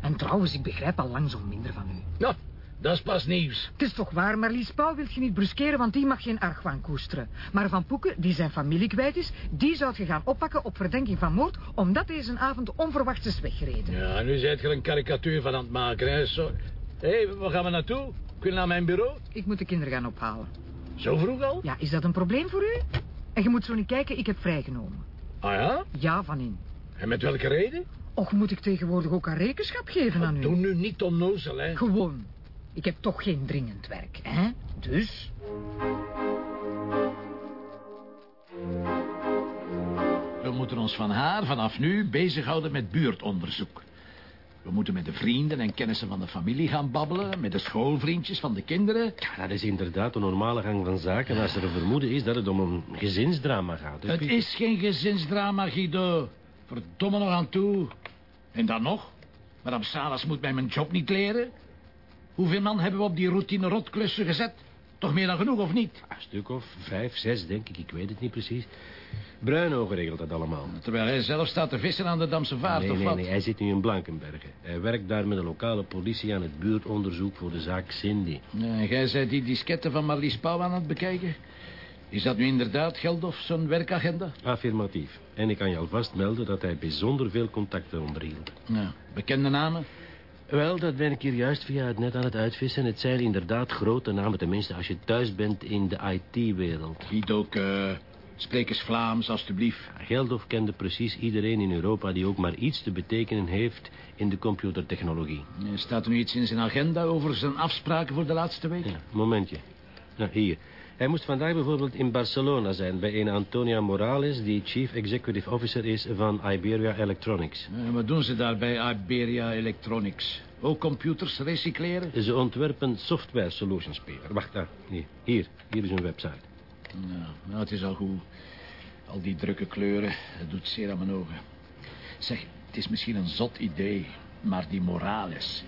En trouwens, ik begrijp al lang zo minder van u. Nou, dat is pas nieuws. Het is toch waar, Marlies Pauw wil je niet bruskeren, want die mag geen argwaan koesteren. Maar Van Poeken, die zijn familie kwijt is, die zou je gaan oppakken op verdenking van moord, omdat deze avond onverwachts is weggereden. Ja, nu zijt je een karikatuur van aan het maken, hè? Hé, hey, waar gaan we naartoe? Kun je naar mijn bureau? Ik moet de kinderen gaan ophalen. Zo vroeg al? Ja, is dat een probleem voor u? En je moet zo niet kijken, ik heb vrijgenomen. Ah ja? Ja, van in. En met welke reden? Och, moet ik tegenwoordig ook een rekenschap geven aan u? Doe nu niet onnozel, hè? Gewoon. Ik heb toch geen dringend werk, hè? Dus... We moeten ons van haar vanaf nu bezighouden met buurtonderzoek. We moeten met de vrienden en kennissen van de familie gaan babbelen... met de schoolvriendjes van de kinderen. Ja, dat is inderdaad de normale gang van zaken... als er een vermoeden is dat het om een gezinsdrama gaat. Het is geen gezinsdrama, Guido. Verdomme nog aan toe. En dan nog? Madame Salas moet mij mijn job niet leren. Hoeveel man hebben we op die routine rotklussen gezet? Toch meer dan genoeg, of niet? Een stuk of vijf, zes, denk ik. Ik weet het niet precies. Bruinogen regelt dat allemaal. Terwijl hij zelf staat te vissen aan de Damse Vaart, nee, of nee, wat? Nee, hij zit nu in Blankenbergen. Hij werkt daar met de lokale politie aan het buurtonderzoek voor de zaak Cindy. En jij zei die disketten van Marlies Pauw aan het bekijken? Is dat nu inderdaad Geldof zijn werkagenda? Affirmatief. En ik kan je alvast melden dat hij bijzonder veel contacten onderhield. Ja, bekende namen? Wel, dat ben ik hier juist via het net aan het uitvissen. Het zijn inderdaad grote namen, tenminste als je thuis bent in de IT-wereld. Giet ook, uh, spreek eens Vlaams, alstublieft. Geldof kende precies iedereen in Europa die ook maar iets te betekenen heeft in de computertechnologie. Staat er nu iets in zijn agenda over zijn afspraken voor de laatste week? Ja, momentje. Nou, hier. Hij moest vandaag bijvoorbeeld in Barcelona zijn... bij een Antonia Morales... die Chief Executive Officer is van Iberia Electronics. En wat doen ze daar bij Iberia Electronics? Ook computers recycleren? Ze ontwerpen software solutions, Peter. Wacht, daar. Hier, hier, hier is een website. Nou, nou, het is al goed. Al die drukke kleuren, het doet zeer aan mijn ogen. Zeg, het is misschien een zot idee, maar die Morales...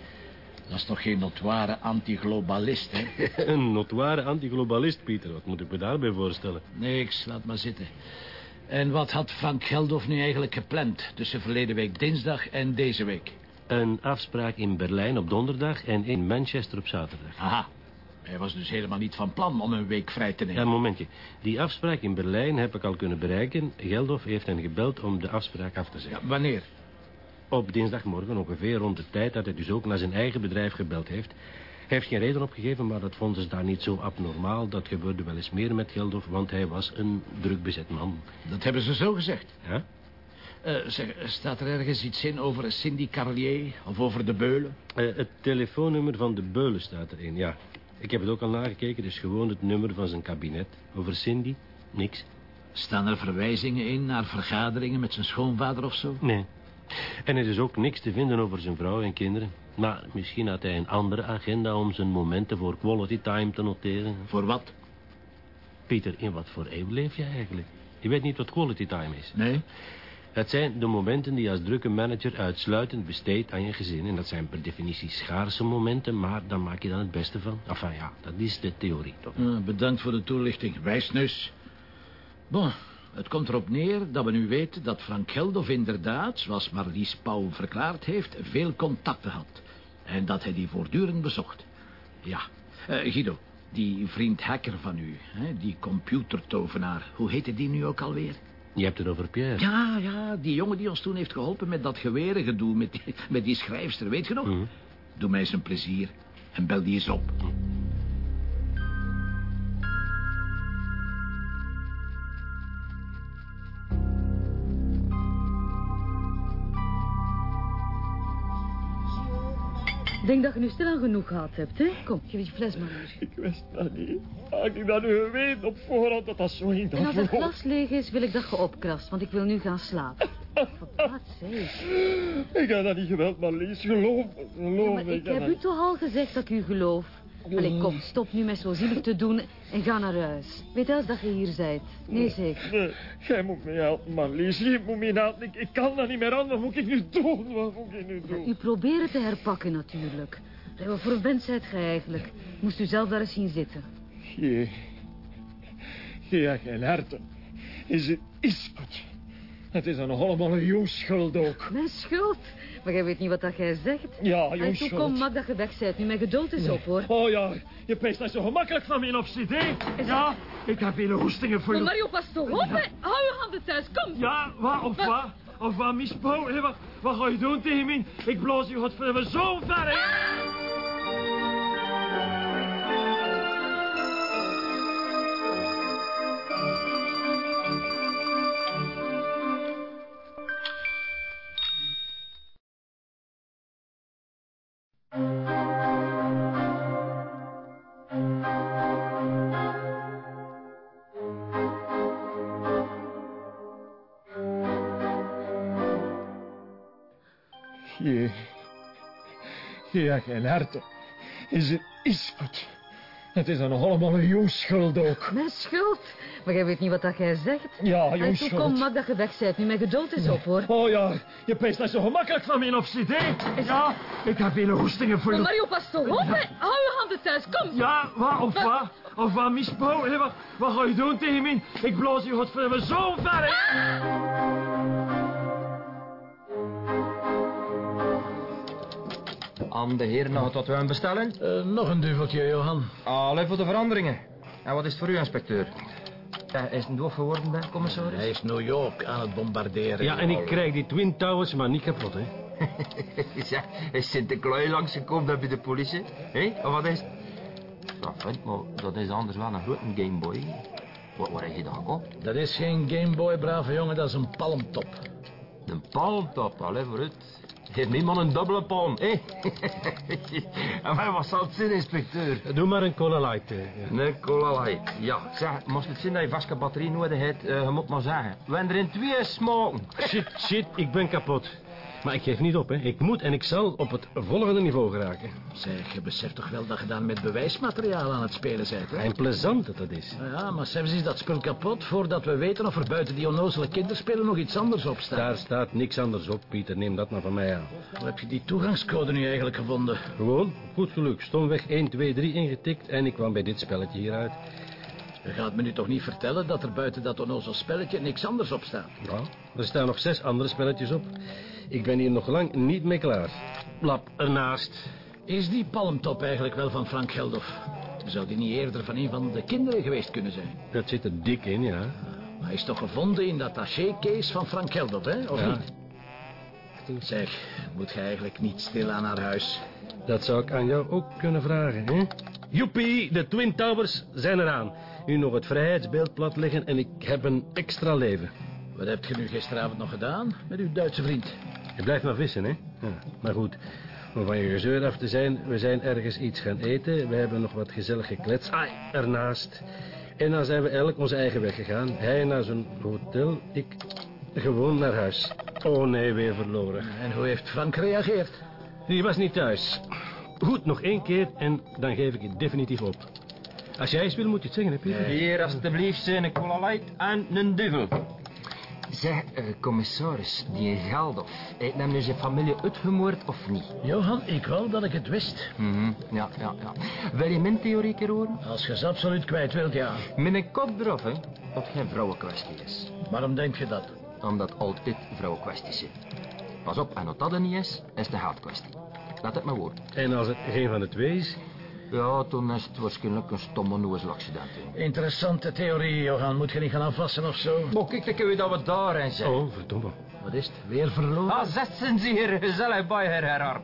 dat is toch geen notoire antiglobalist, hè? (laughs) een notoire antiglobalist, Pieter. Wat moet ik me daarbij voorstellen? Niks, laat maar zitten. En wat had Frank Geldof nu eigenlijk gepland... tussen verleden week dinsdag en deze week? Een afspraak in Berlijn op donderdag en in Manchester op zaterdag. Aha. Hij was dus helemaal niet van plan om een week vrij te nemen. Ja, een momentje. Die afspraak in Berlijn heb ik al kunnen bereiken. Geldof heeft hen gebeld om de afspraak af te zeggen. Ja, wanneer? Op dinsdagmorgen, ongeveer rond de tijd dat hij dus ook naar zijn eigen bedrijf gebeld heeft. Hij heeft geen reden opgegeven, maar dat vonden ze daar niet zo abnormaal. Dat gebeurde wel eens meer met Geldof, want hij was een druk bezet man. Dat hebben ze zo gezegd? Ja? Uh, zeg, staat er ergens iets in over Cindy Carlier of over de Beulen? Uh, het telefoonnummer van de Beulen staat erin, ja. Ik heb het ook al nagekeken, dus gewoon het nummer van zijn kabinet. Over Cindy, niks. Staan er verwijzingen in naar vergaderingen met zijn schoonvader of zo? Nee. En er is ook niks te vinden over zijn vrouw en kinderen. Maar misschien had hij een andere agenda om zijn momenten voor quality time te noteren. Voor wat? Pieter, in wat voor eeuw leef je eigenlijk? Je weet niet wat quality time is. Nee. Het zijn de momenten die je als drukke manager uitsluitend besteedt aan je gezin. En dat zijn per definitie schaarse momenten, maar daar maak je dan het beste van. Enfin ja, dat is de theorie toch? Bedankt voor de toelichting, wijsneus. Bon, het komt erop neer dat we nu weten dat Frank Geldof inderdaad, zoals Marlies Pauw verklaard heeft, veel contacten had. En dat hij die voortdurend bezocht. Ja, uh, Guido, die vriend hacker van u, hè, die computertovenaar, hoe heette die nu ook alweer? Je hebt het over Pierre. Ja, ja, die jongen die ons toen heeft geholpen met dat gewerengedoe, met die, met die schrijfster, weet je nog? Mhm. Doe mij eens een plezier en bel die eens op. denk dat je nu stilaan genoeg gehad hebt, hè? Kom, geef die fles maar hier. Ik wist dat niet. Had ik dat nu geweten op voorhand dat dat zo ging En als dat glas leeg is, wil ik dat je opkrast, want ik wil nu gaan slapen. (laughs) Wat zeg. Ik heb dat niet geweld, maar Lies, geloof geloof Ja, maar ik heb u toch al gezegd dat ik u geloof. Allee, kom, stop nu met zo zielig te doen en ga naar huis. Weet je dat je hier bent? Nee, zeker. Nee, jij moet me helpen, Marlies. Je moet me helpen. Ik, ik kan dat niet meer aan. Wat moet ik nu doen? Wat moet ik nu doen? U proberen te herpakken natuurlijk. Wat voor een vent zijt gij eigenlijk? Moest u zelf daar eens zien zitten. Je... Je hebt geen herten. Is het is goed. Het is nog allemaal een jouw schuld ook. Mijn schuld? Maar jij weet niet wat dat jij zegt. Ja, En jouw schuld. kom, mak dat je weg bent. Nu mijn geduld is op, hoor. Oh ja, je peest dat zo gemakkelijk van mijn opzit, hè? Ja, ik heb hier hoestingen voor Maar je. Mario, pas toch op, hè. Hou je handen thuis, kom. Ja, wat of wat? Of wat misbouw? Wat, wat ga je doen tegen mij? Ik blaas je godverdomme zo ver, hè? Je... Hebt geen herten. Is het is goed. Het is dan nog allemaal jouw schuld ook. Mijn schuld? Maar jij weet niet wat dat jij zegt. Ja, jouw En toen schuld. kom, mak dat je weg bent. Nu mijn geduld is op, hoor. Oh ja, je peest dat zo gemakkelijk van mijn opzit, hè? Ja, ik heb hier hoestingen voor je. Mario, pas toch op, hè. Hou je handen thuis, kom. Ja, wat of wat? Of wat misbouw, hè? Wat, wat ga je doen tegen mij? Ik blaas je godverdomme zo ver, hè? Aan de heren nog wat wij bestellen? Eh, nog een duveltje, Johan. Allee, voor de veranderingen. En wat is het voor u, inspecteur? Ja, is het een doof geworden, commissaris? Hij is New York aan het bombarderen. Ja, en ik krijg die Twin Towers maar niet kapot, hè? (laughs) ja, is Sinterklaas langsgekomen daar bij de politie? Hé, of wat is het? Ja, vent, maar dat is anders wel een grote Gameboy. Wat, waar heb je dat gekocht? Dat is geen Gameboy, brave jongen, dat is een palmtop. Een palmtop, allee, vooruit. Geef niemand een dubbele palm, hé? (laughs) en wat zal het zijn, inspecteur? Doe maar een Cola Light. eh, ja. Een cola light. Ja, zeg, moest het zien dat je vaste batterie nodig hebt, eh, je moet maar zeggen. We hebben er in twee smaken. Shit, shit, ik ben kapot. Maar ik geef niet op, hè. Ik moet en ik zal op het volgende niveau geraken. Zeg, je beseft toch wel dat je dan met bewijsmateriaal aan het spelen bent, hè? En plezant dat dat is. Ja, maar zelfs is dat spul kapot voordat we weten of er buiten die onnozele kinderspelen nog iets anders op staat. Daar staat niks anders op, Pieter. Neem dat maar van mij aan. Hoe heb je die toegangscode nu eigenlijk gevonden? Gewoon, goed geluk. Stomweg 1, 2, 3 ingetikt en ik kwam bij dit spelletje hieruit. Je gaat me nu toch niet vertellen dat er buiten dat onnozel spelletje niks anders op staat? Ja, er staan nog zes andere spelletjes op. Ik ben hier nog lang niet mee klaar. Lap ernaast. Is die palmtop eigenlijk wel van Frank Geldof? Zou die niet eerder van een van de kinderen geweest kunnen zijn? Dat zit er dik in, ja. Maar hij is toch gevonden in dat taché-case van Frank Geldof, hè? Of Ja. niet? Zeg, moet je eigenlijk niet stilaan naar huis? Dat zou ik aan jou ook kunnen vragen, hè? Joepie, de Twin Towers zijn eraan. Nu nog het vrijheidsbeeld plat liggen en ik heb een extra leven. Wat heb je nu gisteravond nog gedaan met uw Duitse vriend? Je blijft maar vissen, hè? Ja, maar goed, om van je gezeur af te zijn, we zijn ergens iets gaan eten. We hebben nog wat gezellig gekletst. Ai, ernaast. En dan zijn we elk onze eigen weg gegaan. Hij naar zijn hotel, ik gewoon naar huis. Oh nee, weer verloren. En hoe heeft Frank gereageerd? Die was niet thuis. Goed, nog één keer en dan geef ik het definitief op. Als jij iets wil, moet je het zeggen, hè, Pieter? Hier, alstublieft, zijn cola light en een duvel. Zeg, eh, commissaris, die Geldof, heeft hem nu zijn familie uitgemoord of niet? Johan, ik wou dat ik het wist. Mhm, ja, ja, ja. Wil je mijn theorie keer horen? Als je ze absoluut kwijt wilt, ja. Met een kop erop, hè, dat het geen vrouwenkwestie is. Waarom denk je dat? Omdat altijd vrouwenkwesties zijn. Pas op, en als dat er niet is, is het een geldkwestie. Laat het maar worden. En als het geen van de twee is? Ja, dan is het waarschijnlijk een stomme noezelaccident. Interessante theorie, Johan. Moet je niet gaan afwassen of zo? Maar kijk, dan kunnen we dat we daarin zijn. Oh, verdomme. Wat is het? Weer verloren? Ah, zetten ze hier gezellig bij, Herr Herhard.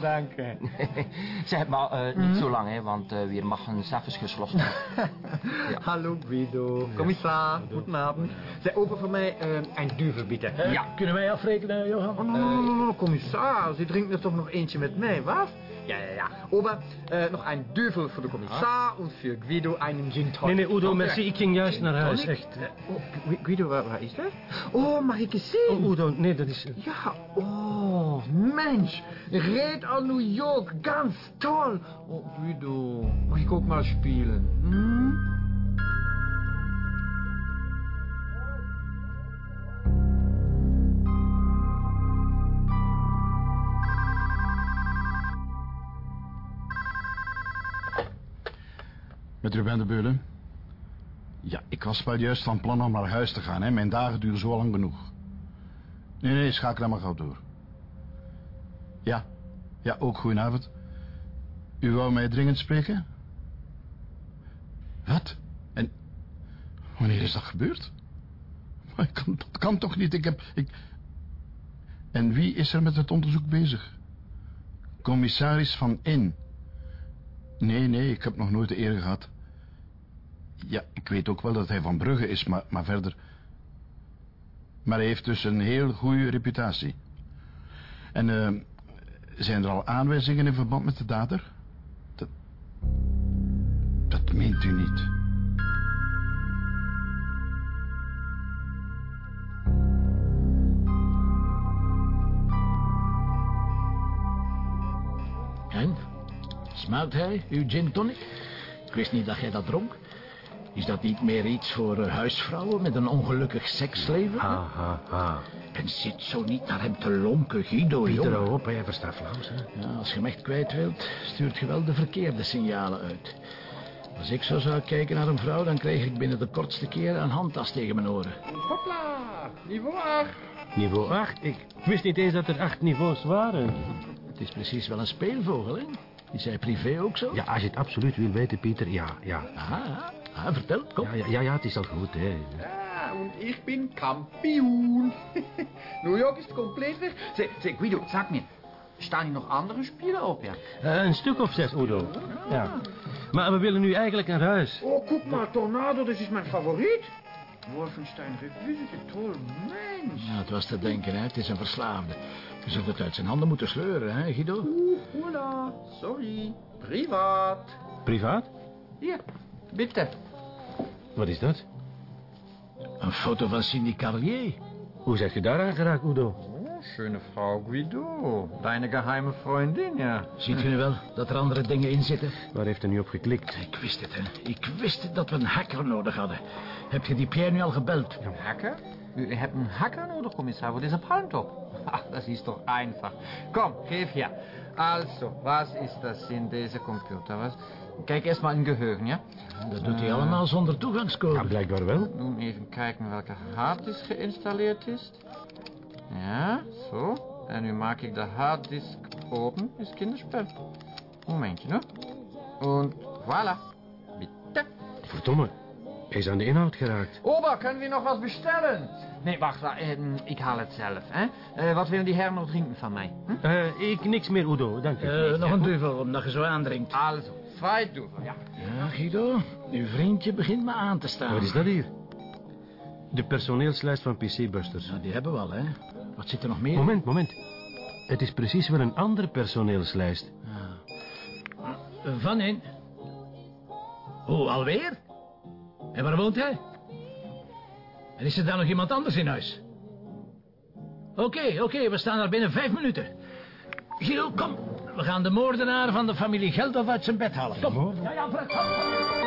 Dank u. (laughs) zeg maar, eh, niet zo lang, hè, want eh weer mag een zelfs gesloten. (laughs) Hallo Guido. Kommissar, guten Abend. Zij open voor mij eh, een. Hè? Ja. Kunnen wij afrekenen, Johan? Oh, no, no, no, no, Kommissar, Sie drinken er toch nog eentje met mij, was? Ja, ja, ja. Ober, äh, noch ein Düvel für den Kommissar und für Guido einen Gin Tonic. Nee, nee, Udo, merci. Ik ging juist naar huis, echt. Oh, Gu- Guido, waar, waar is dat? Oh, mag ik eens zien? Oh, Udo, nee, dat is... Ja, oh, Mensch. Red an New York, ganz toll. Oh, Guido, mag ik ook mal spielen? Hm? Met Ruben de Beulen? Ja, ik was wel juist van plan om naar huis te gaan. Hè. Mijn dagen duren zo lang genoeg. Nee, nee, schakel maar gauw door. Ja, ja, ook goedenavond. U wou mij dringend spreken? Wat? En wanneer is dat gebeurd? Maar kan, dat kan toch niet? Ik heb... Ik... En wie is er met het onderzoek bezig? Commissaris van In. Nee, nee, ik heb nog nooit de eer gehad. Ja, ik weet ook wel dat hij van Brugge is, maar, maar verder... Maar hij heeft dus een heel goede reputatie. En eh, zijn er al aanwijzingen in verband met de dader? Dat... Dat meent u niet. Smaakt hij, uw gin tonic? Ik wist niet dat jij dat dronk. Is dat niet meer iets voor eh, huisvrouwen met een ongelukkig seksleven? Ha, ha, ha. En zit zo niet naar hem te lonken, Guido, Pieter, op, hè, versta Vlaams, hè. Ja, als je hem echt kwijt wilt, stuurt je wel de verkeerde signalen uit. Als ik zo zou kijken naar een vrouw, dan kreeg ik binnen de kortste keer een handtas tegen mijn oren. Hopla, niveau 8. Niveau 8? Ik wist niet eens dat er acht niveaus waren. Het is precies wel een speelvogel, hè? Is hij privé ook zo? Ja, als je het absoluut wil weten, Pieter, ja, ja. Ah, ah, vertel, kom. Ja, ja, ja, ja, het is al goed, hè. Ja, und ich bin Kampion. (laughs) New York ist komplett weg. Zeg, zeg, Guido, sag mir, staan hier nog andere Spieler op, ja? Eh, een stuk of zes, Udo. Ja. Maar we willen nu eigenlijk naar huis. Oh, guck mal, Tornado, das ist mein Favoriet. Wolfenstein Revue, een toll mens. Ja, het was te denken, hè? Het is een verslaafde. Je zult het uit zijn handen moeten sleuren, hè, Guido? Oeh, hola, sorry, privaat. Privaat? Hier, bitte. Wat is dat? Een foto van Cindy Carlier. Hoe zeg je daaraan geraakt, Udo? Schöne Frau Guido. Deine geheime Freundin, ja. Ziet u nu wel dat er andere dingen in zitten? Waar heeft hij nu op geklikt? Ik wist het, hè. Ik wist dat we een hacker nodig hadden. Heb je die Pierre nu al gebeld? Een hacker? U hebt een hacker nodig, commissaris, voor deze palmtop. Ach, dat is toch einfach. Kom, geef hier. Also, was is dat in deze computer? Was? Kijk eerst maar in geheugen, ja? Dat doet hij allemaal zonder toegangscode. Ja, blijkbaar wel. Nun even kijken welke harddisk geïnstalleerd is. Ja, zo. En nu maak ik de harddisk open. Is kinderspel. Momentje, no? En voilà. Bitte. Verdomme, hij is aan de inhoud geraakt. Ober, kunnen we nog wat bestellen? Nee, wacht, wacht eh, ik haal het zelf, hè. Eh, wat willen die heren nog drinken van mij? Hm? Eh, ik niks meer, Udo, dank u. Eh, nog een duvel, omdat je zo aandringt. Also, twee duvel, ja. Ja, Guido, uw vriendje begint me aan te staan. Wat is dat hier? De personeelslijst van PC-busters. Nou, die hebben we al, hè. Wat zit er nog meer? Moment, moment. Het is precies wel een andere personeelslijst. Van in. Oh, alweer? En waar woont hij? En is er dan nog iemand anders in huis? Oké, oké, we staan er binnen vijf minuten. Guido, kom. We gaan de moordenaar van de familie Geldof uit zijn bed halen. Kom. Ja, ja, kom.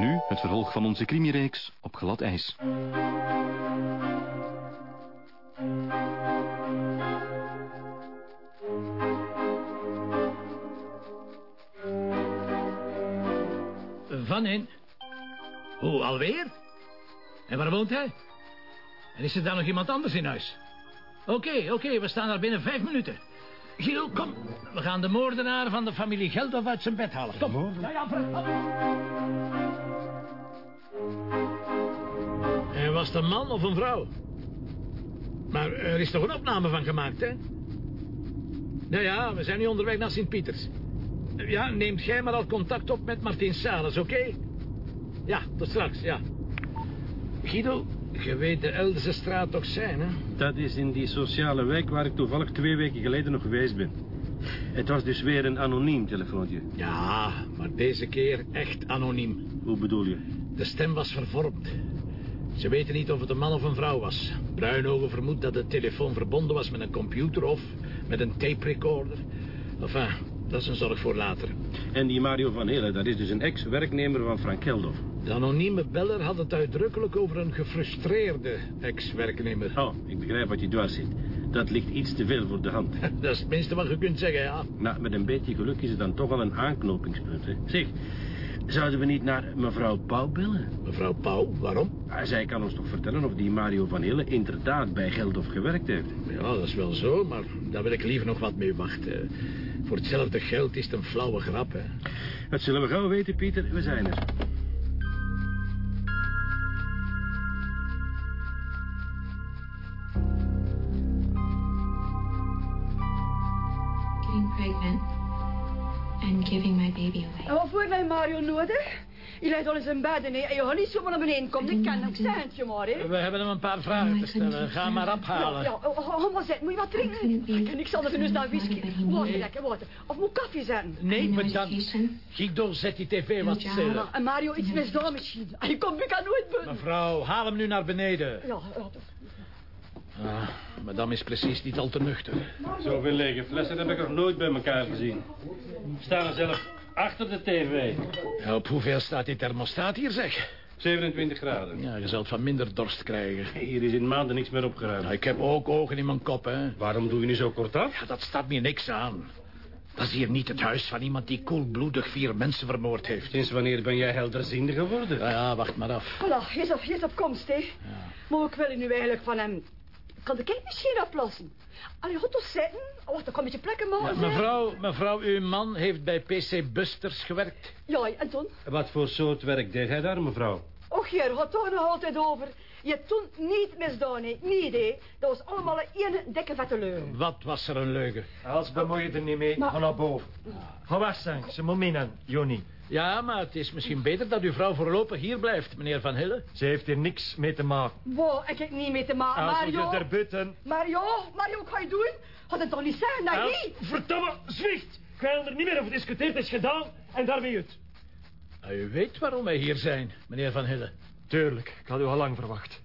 En nu het vervolg van onze crimireeks op glad ijs. Van in. Hoe, alweer? En waar woont hij? En is er dan nog iemand anders in huis? Oké, oké, we staan er binnen vijf minuten. Guido, kom. We gaan de moordenaar van de familie Geldof uit zijn bed halen. Kom. Ja, ja, was het een man of een vrouw? Maar er is toch een opname van gemaakt, hè? Nou ja, we zijn nu onderweg naar Sint-Pieters. Ja, neemt jij maar al contact op met Martin Sales, oké? Ja, tot straks, ja. Guido, je weet de Eldese straat toch zijn, hè? Dat is in die sociale wijk waar ik toevallig twee weken geleden nog geweest ben. Het was dus weer een anoniem telefoontje. Ja, maar deze keer echt anoniem. Hoe bedoel je? De stem was vervormd. Ze weten niet of het een man of een vrouw was. Bruinogen vermoedt dat de telefoon verbonden was met een computer of met een tape recorder. Enfin, dat is een zorg voor later. En die Mario van Helen, dat is dus een ex-werknemer van Frank Geldof. De anonieme beller had het uitdrukkelijk over een gefrustreerde ex-werknemer. Oh, ik begrijp wat je dwars zit. Dat ligt iets te veel voor de hand. (laughs) Dat is het minste wat je kunt zeggen, ja. Nou, met een beetje geluk is het dan toch al een aanknopingspunt, hè. Zeg, zouden we niet naar mevrouw Pauw bellen? Mevrouw Pauw, waarom? Ah, zij kan ons toch vertellen of die Mario van Hille inderdaad bij Geldof gewerkt heeft. Ja, dat is wel zo, maar daar wil ik liever nog wat mee wachten. Voor hetzelfde geld is het een flauwe grap, hè. Dat zullen we gauw weten, Pieter. We zijn er. Giving my baby away. Wat voor mij Mario nodig? Je al in zijn bed en je gaat niet zomaar naar beneden komen. Ik ken hem centje maar, hè. We hebben hem een paar vragen te stellen. Ga maar ophalen. Ja, ja, maar zitten. Moet je wat drinken? Ik, ik zal er nu staan whisky. Water, lekker water. Of moet koffie zetten? Nee, bedankt. Guido, zet die tv wat stiller. En Mario, iets misdaan misschien. Je komt ik aan nooit buiten. Mevrouw, haal hem nu naar beneden. Ja, ja. Ah, madame is precies niet al te nuchter. Zoveel lege flessen heb ik nog nooit bij elkaar gezien. We staan er zelf achter de tv. Ja, op hoeveel staat die thermostaat hier, zeg? 27 graden. Ja, je zult van minder dorst krijgen. Hier is in maanden niks meer opgeruimd. Ja, ik heb ook ogen in mijn kop, hè. Waarom doe je nu zo kort af? Ja, dat staat me niks aan. Dat is hier niet het huis van iemand die koelbloedig vier mensen vermoord heeft. Sinds wanneer ben jij helderziende geworden? Ja, ja, wacht maar af. Voilà, hij is op, hij is op komst, hè. Maar ik wil nu eigenlijk van hem... Kan de kijk misschien oplossen? Allee, goed toch zitten? Oh, wacht, dan kom je plekken maken. Ja, mevrouw, mevrouw, uw man heeft bij PC Busters gewerkt. Ja, en toen? Wat voor soort werk deed hij daar, mevrouw? Och, hier, gaat toch nog altijd over. Je hebt toen niet misdaan, hè. Niet, hè. Dat was allemaal een dikke vette leugen. Wat was er een leugen? Als bemoei je er niet mee, Maar- ga naar boven. Ga weg, zijn. Ze moet minnen, Johnny. Ja, maar het is misschien beter dat uw vrouw voorlopig hier blijft, meneer Van Hille. Ze heeft hier niks mee te maken. Wow, ik heb niet mee te maken, Als Mario. je er buiten... Mario, Mario, wat ga je doen? Gaat het toch niet zijn, dat Els, niet? verdomme, zwicht! Ik wil er niet meer over discuteerd, het is gedaan en daarmee het. Nou, u weet waarom wij hier zijn, meneer Van Hille. Tuurlijk, ik had u al lang verwacht.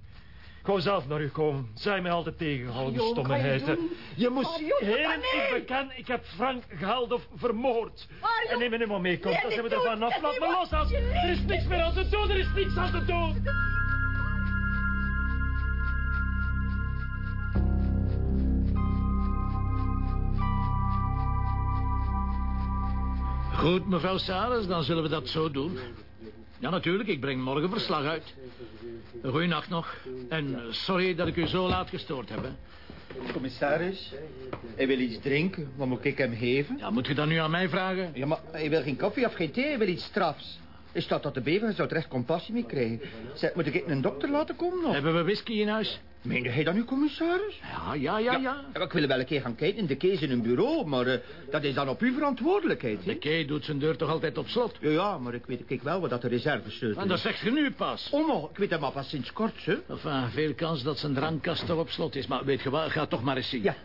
Ik wou zelf naar u komen. Zij mij altijd tegengehouden, Mario, stommigheid. ga je? Je moest Mario, heren, ik beken, ik heb Frank Gehaldof vermoord. Mario! En neem me nu maar mee, kom, Nee, dan zijn we er vanaf. Laat me los, Els. Er is niks meer aan te doen, er is niks aan te doen. Goed, mevrouw Saris, dan zullen we dat zo doen. Ja, natuurlijk, ik breng morgen verslag uit. Goeienacht nog. En eh, sorry dat ik u zo laat gestoord heb. Hè. Commissaris, hij wil iets drinken. Wat moet ik hem geven? Ja, moet je dat nu aan mij vragen? Ja, maar hij wil geen koffie of geen thee, hij wil iets strafs. Hij staat tot de beven, hij zou er echt compassie mee krijgen. Zeg, moet ik een dokter laten komen nog? Hebben we whisky in huis? Meende hij dat nu, commissaris? Ja, ja, ja, ja. Ik wil wel een keer gaan kijken in de kees in een bureau, maar eh, dat is dan op uw verantwoordelijkheid. De kei doet zijn deur toch altijd op slot? Ja, ja, maar ik weet kijk wel wat dat de reservesleutel En dat is. zegt je nu pas. Oh, maar ik weet hem al pas sinds kort, hè. Enfin, veel kans dat zijn drankkast toch op slot is. Maar weet je wat, ga toch maar eens zien. Ja,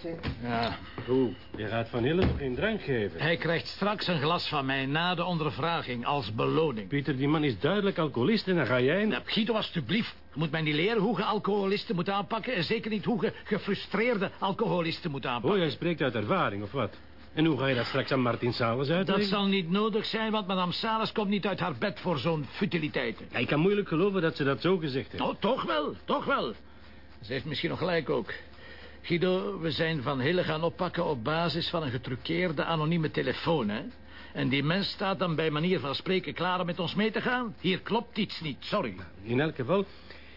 zien. Ja. Hoe? Je gaat Van Hille toch geen drank geven? Hij krijgt straks een glas van mij na de ondervraging als beloning. Pieter, die man is duidelijk alcoholist en dan ga jij... Nou, Guido, alstublieft. Je moet mij niet leren hoe je alcoholisten moet aanpakken... en zeker niet hoe je gefrustreerde alcoholisten moet aanpakken. Oh, jij spreekt uit ervaring, of wat? En hoe ga je dat straks aan Martin Sales uitleggen? Dat zal niet nodig zijn, want madame Salas komt niet uit haar bed voor zo'n futiliteiten. Ja, ik kan moeilijk geloven dat ze dat zo gezegd heeft. Oh, toch wel, toch wel. Ze heeft misschien nog gelijk ook. Guido, we zijn Van Hille gaan oppakken op basis van een getruckeerde anonieme telefoon, hè? En die mens staat dan bij manier van spreken klaar om met ons mee te gaan? Hier klopt iets niet, sorry. In elk geval,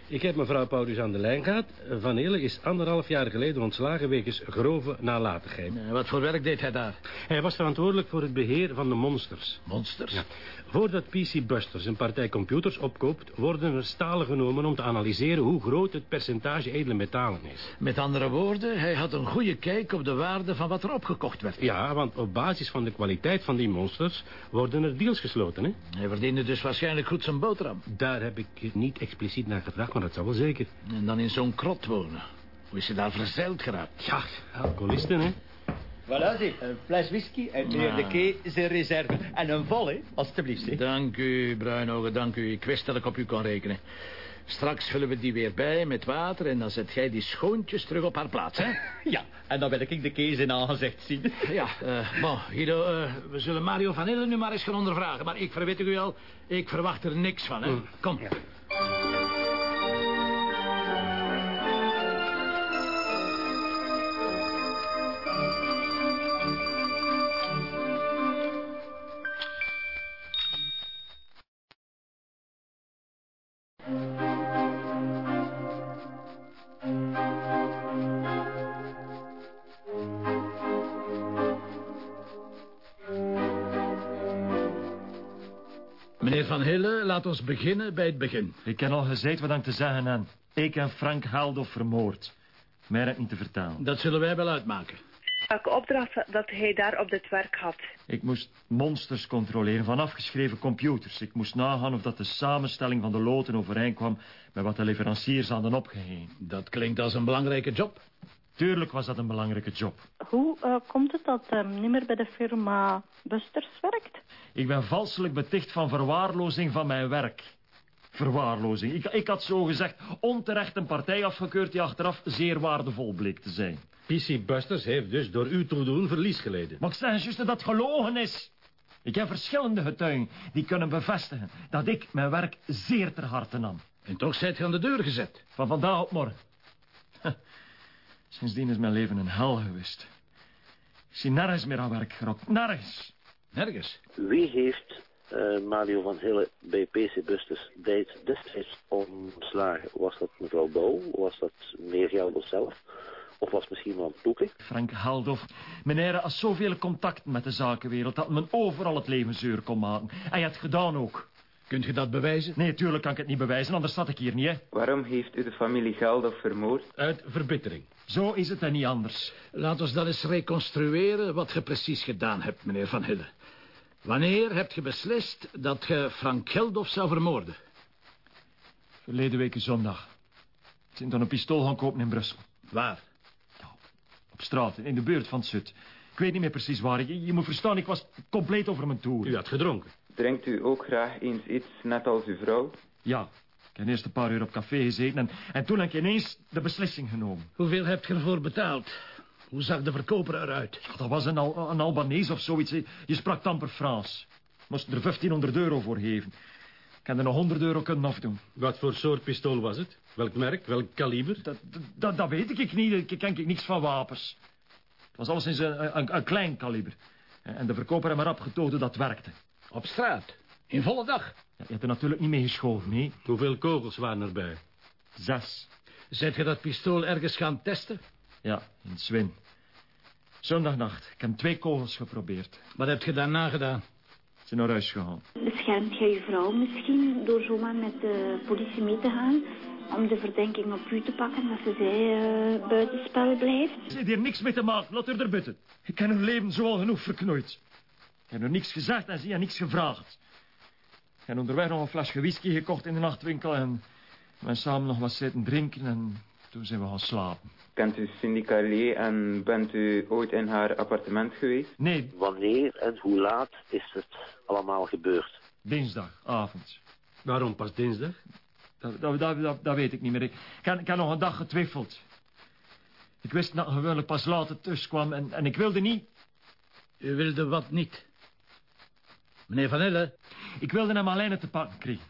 ik heb mevrouw Paulus aan de lijn gehad. Van Hille is anderhalf jaar geleden ontslagen wegens grove nalatigheid. Wat voor werk deed hij daar? Hij was verantwoordelijk voor het beheer van de monsters. Monsters? Ja. Voordat PC Busters een partij computers opkoopt... worden er stalen genomen om te analyseren hoe groot het percentage edele metalen is. Met andere woorden, hij had een goede kijk op de waarde van wat er opgekocht werd. Ja, want op basis van de kwaliteit van die monsters worden er deals gesloten, hè? Hij verdiende dus waarschijnlijk goed zijn boterham. Daar heb ik niet expliciet naar gevraagd, maar dat zou wel zeker. En dan in zo'n krot wonen. Hoe is ze daar verzeild geraakt? Ja, alcoholisten, hè? Voilà, zie, een fles whisky en meneer de Kee zijn reserve. En een vol, hè, alstublieft, hè. Dank u, Bruinogen, dank u. Ik wist dat ik op u kon rekenen. Straks vullen we die weer bij met water... en dan zet jij die schoontjes terug op haar plaats, hè? (laughs) Ja, en dan wil ik de Kees in aangezicht zien. Ja, eh bon, Guido, eh, we zullen Mario van Hille nu maar eens gaan ondervragen. Maar ik verwittig u al, ik verwacht er niks van, hè? Kom. Meneer Hille, laat ons beginnen bij het begin. Ik heb al gezegd wat ik te zeggen en Ik en Frank Haaldof vermoord. Meer heb niet te vertellen. Dat zullen wij wel uitmaken. Welke opdracht dat hij daar op dit werk had. Ik moest monsters controleren van afgeschreven computers. Ik moest nagaan of dat de samenstelling van de loten overeenkwam... met wat de leveranciers hadden opgeheven. Dat klinkt als een belangrijke job. Tuurlijk was dat een belangrijke job. Hoe eh, komt het dat hij niet meer bij de firma Busters werkt? Ik ben valselijk beticht van verwaarlozing van mijn werk. Verwaarlozing. Ik, ik had zo gezegd onterecht een partij afgekeurd die achteraf zeer waardevol bleek te zijn. PC Busters heeft dus door uw toedoen verlies geleden. Maar ik zeg juist dat dat gelogen is. Ik heb verschillende getuigen die kunnen bevestigen dat ik mijn werk zeer ter harte nam. En toch zijt je aan de deur gezet. Van vandaag op morgen. (laughs) Sindsdien is mijn leven een hel geweest. Ik zie nergens meer aan werk gerokt. Nergens. Nergens? Wie heeft eh, Mario van Hille bij PC Busters deed destijds ontslagen? Was dat mevrouw Bouw? Was dat meneer Gelder zelf? Of was het misschien wel Poeken? Frank Haldof. Meneer had zoveel contact met de zakenwereld... dat men overal het leven zeur kon maken. En je hebt het gedaan ook. Kunt je dat bewijzen? Nee, tuurlijk kan ik het niet bewijzen, anders zat ik hier niet, hè. Waarom heeft u de familie Geldof vermoord? Uit verbittering. Zo is het en niet anders. Laat ons dan eens reconstrueren wat je precies gedaan hebt, meneer Van Hille. Wanneer hebt je beslist dat je Frank Geldof zou vermoorden? Verleden week zondag. Ik ben dan een pistool gaan kopen in Brussel. Waar? Op straat, in de buurt van Zut. Ik weet niet meer precies waar. Je, je moet verstaan, ik was compleet over mijn toer. U had gedronken? Drinkt u ook graag eens iets, net als uw vrouw? Ja. Ik heb eerst een paar uur op café gezeten en, en toen heb ik ineens de beslissing genomen. Hoeveel heb je ervoor betaald? Hoe zag de verkoper eruit? Ja, dat was een, Al een Albanees of zoiets. Je sprak tamper Frans. Moest er 1500 euro voor geven. Ik heb er nog 100 euro kunnen afdoen. Wat voor soort pistool was het? Welk merk? Welk kaliber? Dat, dat, dat weet ik niet. Ik ken ik niks van wapens. Het was alleszins een, een, een klein kaliber. En de verkoper heeft maar opgetoond hoe dat werkte. Op straat? In volle dag? Ja, je hebt er natuurlijk niet mee geschoven, nee. Hoeveel kogels waren erbij? Zes. Zet je dat pistool ergens gaan testen? Ja, in Zwin. Zondagnacht. Ik heb twee kogels geprobeerd. Wat heb je daarna gedaan? Ze naar huis gegaan. Beschermt jij je vrouw misschien door zomaar met de politie mee te gaan? Om de verdenking op u te pakken dat ze zij uh, buitenspel blijft? Ze heeft hier niks mee te maken. Laat haar er buiten. Ik ken hun leven zo al genoeg verknoeid. Ik heb er niks gezegd en ze heeft niks gevraagd. Ik heb onderweg nog een flesje whisky gekocht in de nachtwinkel... en we samen nog wat zitten drinken en toen zijn we gaan slapen. Kent u Cindy Carlier en bent u ooit in haar appartement geweest? Nee. Wanneer en hoe laat is het allemaal gebeurd? Dinsdagavond. Waarom pas dinsdag? Dat, dat, dat, dat, dat weet ik niet meer. Ik, ik heb nog een dag getwijfeld. Ik wist dat gewoonlijk pas later thuis kwam en, en ik wilde niet... U wilde wat niet? Meneer Van Elle? Ik wilde hem alleen te pakken krijgen.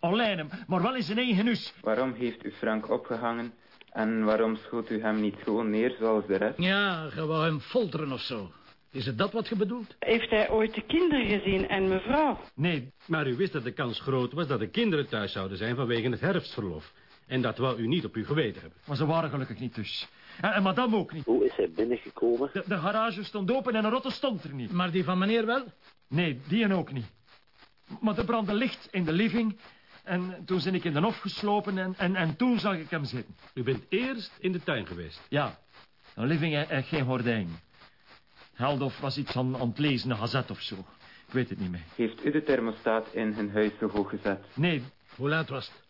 Alleen hem, maar wel in zijn eigen huis. Waarom heeft u Frank opgehangen en waarom schoot u hem niet gewoon neer zoals de rest? Ja, je wou hem folteren of zo. Is het dat wat je bedoelt? Heeft hij ooit de kinderen gezien en mevrouw? Nee. Maar u wist dat de kans groot was dat de kinderen thuis zouden zijn vanwege het herfstverlof. En dat wou u niet op uw geweten hebben. Maar ze waren gelukkig niet dus. En, en madame ook niet. Hoe is hij binnengekomen? De, de garage stond open en een rotte stond er niet. Maar die van meneer wel? Nee, die en ook niet. Maar er brandde licht in de living... En toen ben ik in de hof geslopen en, en, en toen zag ik hem zitten. U bent eerst in de tuin geweest? Ja. Een living en geen gordijn. Heldof was iets aan, aan het lezen, een gazet of zo. Ik weet het niet meer. Heeft u de thermostaat in hun huis zo hoog gezet? Nee. Hoe laat was het?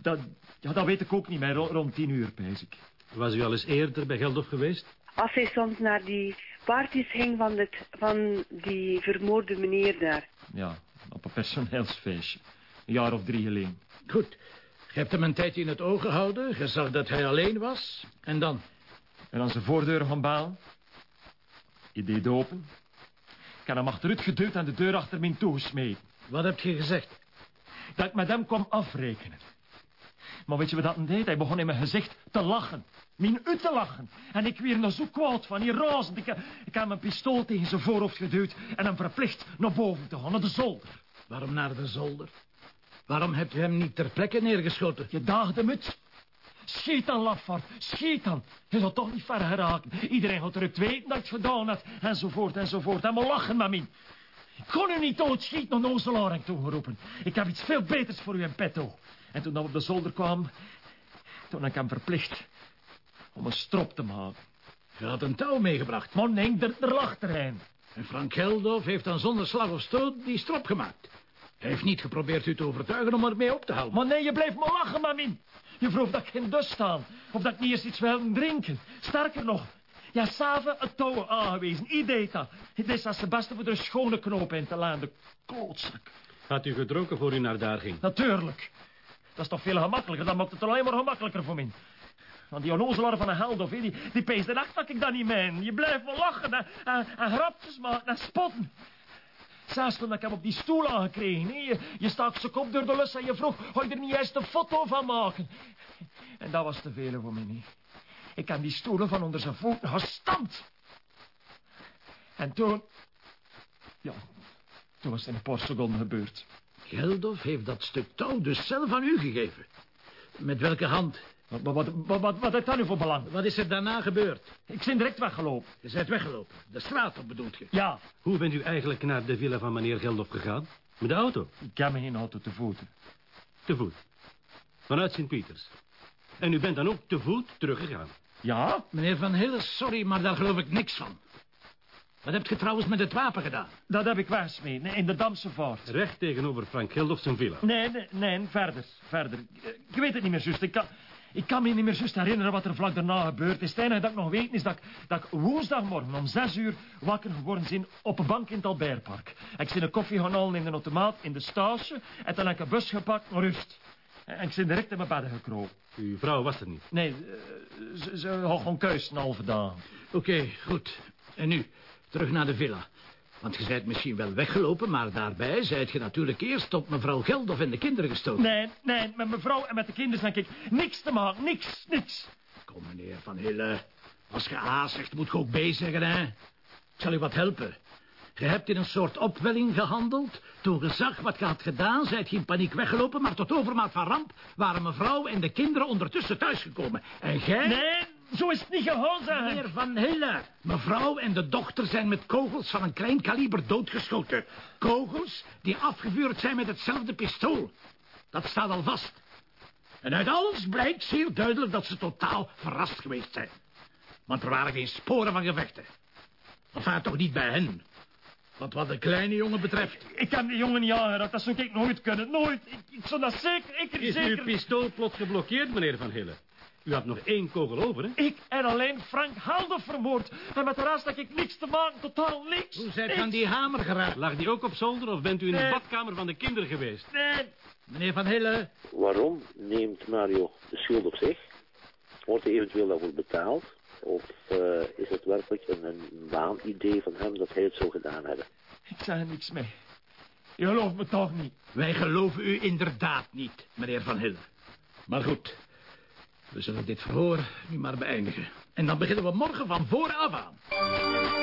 Dat, ja, dat weet ik ook niet meer. Rond tien uur, pees ik. Was u al eens eerder bij Geldof geweest? Als hij soms naar die parties ging van, het, van die vermoorde meneer daar. Ja, op een personeelsfeestje. Een jaar of drie geleden. Goed. Je hebt hem een tijdje in het oog gehouden. Je zag dat hij alleen was. En dan? En dan zijn voordeur gaan baan. Je deed open. Ik heb hem achteruit geduwd en de deur achter me toegesmeed. Wat heb je gezegd? Dat ik met hem kwam afrekenen. Maar weet je wat dat deed? Hij begon in mijn gezicht te lachen. Min u te lachen. En ik weer nog zo kwaad van, hier razend. Ik, ik heb mijn pistool tegen zijn voorhoofd geduwd... en hem verplicht naar boven te gaan, naar de zolder. Waarom naar de zolder? Waarom hebt u hem niet ter plekke neergeschoten? Je daagde met. Schiet dan, lafaard. Schiet dan. Je zal toch niet ver geraken. Iedereen gaat terug weten dat je het gedaan hebt. Enzovoort, enzovoort. En we lachen me. Ik kon u niet doodschieten, naar nozelaar en toegeroepen. Ik heb iets veel beters voor u in petto. En toen we op de zolder kwam, toen ik hem verplicht om een strop te maken. Je had een touw meegebracht. Maar nee, er, er lag er een. En Frank Geldof heeft dan zonder slag of stoot die strop gemaakt. Hij heeft niet geprobeerd u te overtuigen om ermee op te houden. Maar nee, je blijft me lachen, mamin. Je vroeg dat ik geen dus staan. Of dat ik niet eens iets wil drinken. Sterker nog, ja, saven het touw aangewezen. Idee dat. Het is als de beste voor de schone knoop in te laten. Klootzak. Had u gedronken voor u naar daar ging? Natuurlijk. Dat is toch veel gemakkelijker. Dat maakt het alleen maar gemakkelijker voor mij. Want die onnozelaar van een held of die, die peest de nacht dat ik dat niet meen. Je blijft wel lachen en, en, grapjes maken en spotten. Zelfs toen ik hem op die stoel aangekregen. Hè? Je, je stak zijn kop door de lus en je vroeg... Ga je er niet eens een foto van maken? En dat was te veel voor mij. Ik heb die stoelen van onder zijn voeten gestampt. En toen... Ja, toen was het in een paar gebeurd. Geldof heeft dat stuk touw dus zelf aan u gegeven. Met welke hand? Wat, wat, wat, wat, wat heeft dat nu voor belang? Wat is er daarna gebeurd? Ik ben direct weggelopen. Je bent weggelopen? De straat op bedoelt je? Ja. Hoe bent u eigenlijk naar de villa van meneer Geldof gegaan? Met de auto? Ik heb geen auto te voeten. Te voet? Vanuit Sint-Pieters? En u bent dan ook te voet teruggegaan? Ja? Meneer Van Hille, sorry, maar daar geloof ik niks van. Wat heb je trouwens met het wapen gedaan? Dat heb ik weggesmeten, in de Damse Vaart. Recht tegenover Frank Geldof zijn villa. Nee, nee, nee, verder, verder. Ik weet het niet meer, juist. Ik kan, ik kan me niet meer juist herinneren wat er vlak daarna gebeurd is. Het enige dat ik nog weet is dat, ik- dat ik woensdagmorgen om zes uur wakker geworden ben op een bank in het Albertpark. Ik ben een koffie gaan halen in de automaat in de stage en toen heb ik een bus gepakt naar rust. En ik ben direct in mijn bed gekropen. Uw vrouw was er niet. Nee, eh, ze, ze had gewoon keus een halve dag. Oké, goed. En nu, terug naar de villa. Want je bent misschien wel weggelopen, maar daarbij zijt je natuurlijk eerst op mevrouw Geldof en de kinderen gestoken. Nee, nee, met mijn vrouw en met de kinderen heb ik niks te maken. Niks, niks. Kom, meneer Van Hille. Als je A zegt, moet je ook B zeggen, hè? Ik zal u wat helpen. Je hebt in een soort opwelling gehandeld. Toen je zag wat je had gedaan, zijt je in paniek weggelopen... maar tot overmaat van ramp waren mevrouw en de kinderen ondertussen thuisgekomen. En jij... Nee, zo is het niet zeg. Meneer Van Hille, mevrouw en de dochter zijn met kogels van een klein kaliber doodgeschoten. Kogels die afgevuurd zijn met hetzelfde pistool. Dat staat al vast. En uit alles blijkt zeer duidelijk dat ze totaal verrast geweest zijn. Want er waren geen sporen van gevechten. Enfin, toch niet bij hen. Want wat de kleine jongen betreft... Ik heb die jongen niet aangeraakt. Dat zou ik nooit kunnen. Nooit. Ik, ik zou dat zeker... Ik Is zeker... uw pistool plots geblokkeerd, meneer Van Hille? U had nog één kogel over, hè? Ik en alleen Frank Halder vermoord. En met de rest heb ik niks te maken. Totaal niks. Hoe zijt aan die hamer geraakt? Lag die ook op zolder of bent u in de badkamer van de kinderen geweest? Nee. Meneer Van Hille, Waarom neemt Mario de schuld op zich? Wordt hij eventueel daarvoor betaald? Of eh, is het werkelijk een, een waanidee van hem dat hij het zou gedaan hebben? Ik zeg er niks mee. Je gelooft me toch niet. wij geloven u inderdaad niet, meneer Van Hille. Maar goed, we zullen dit verhoor nu maar beëindigen. En dan beginnen we morgen van vooraf aan.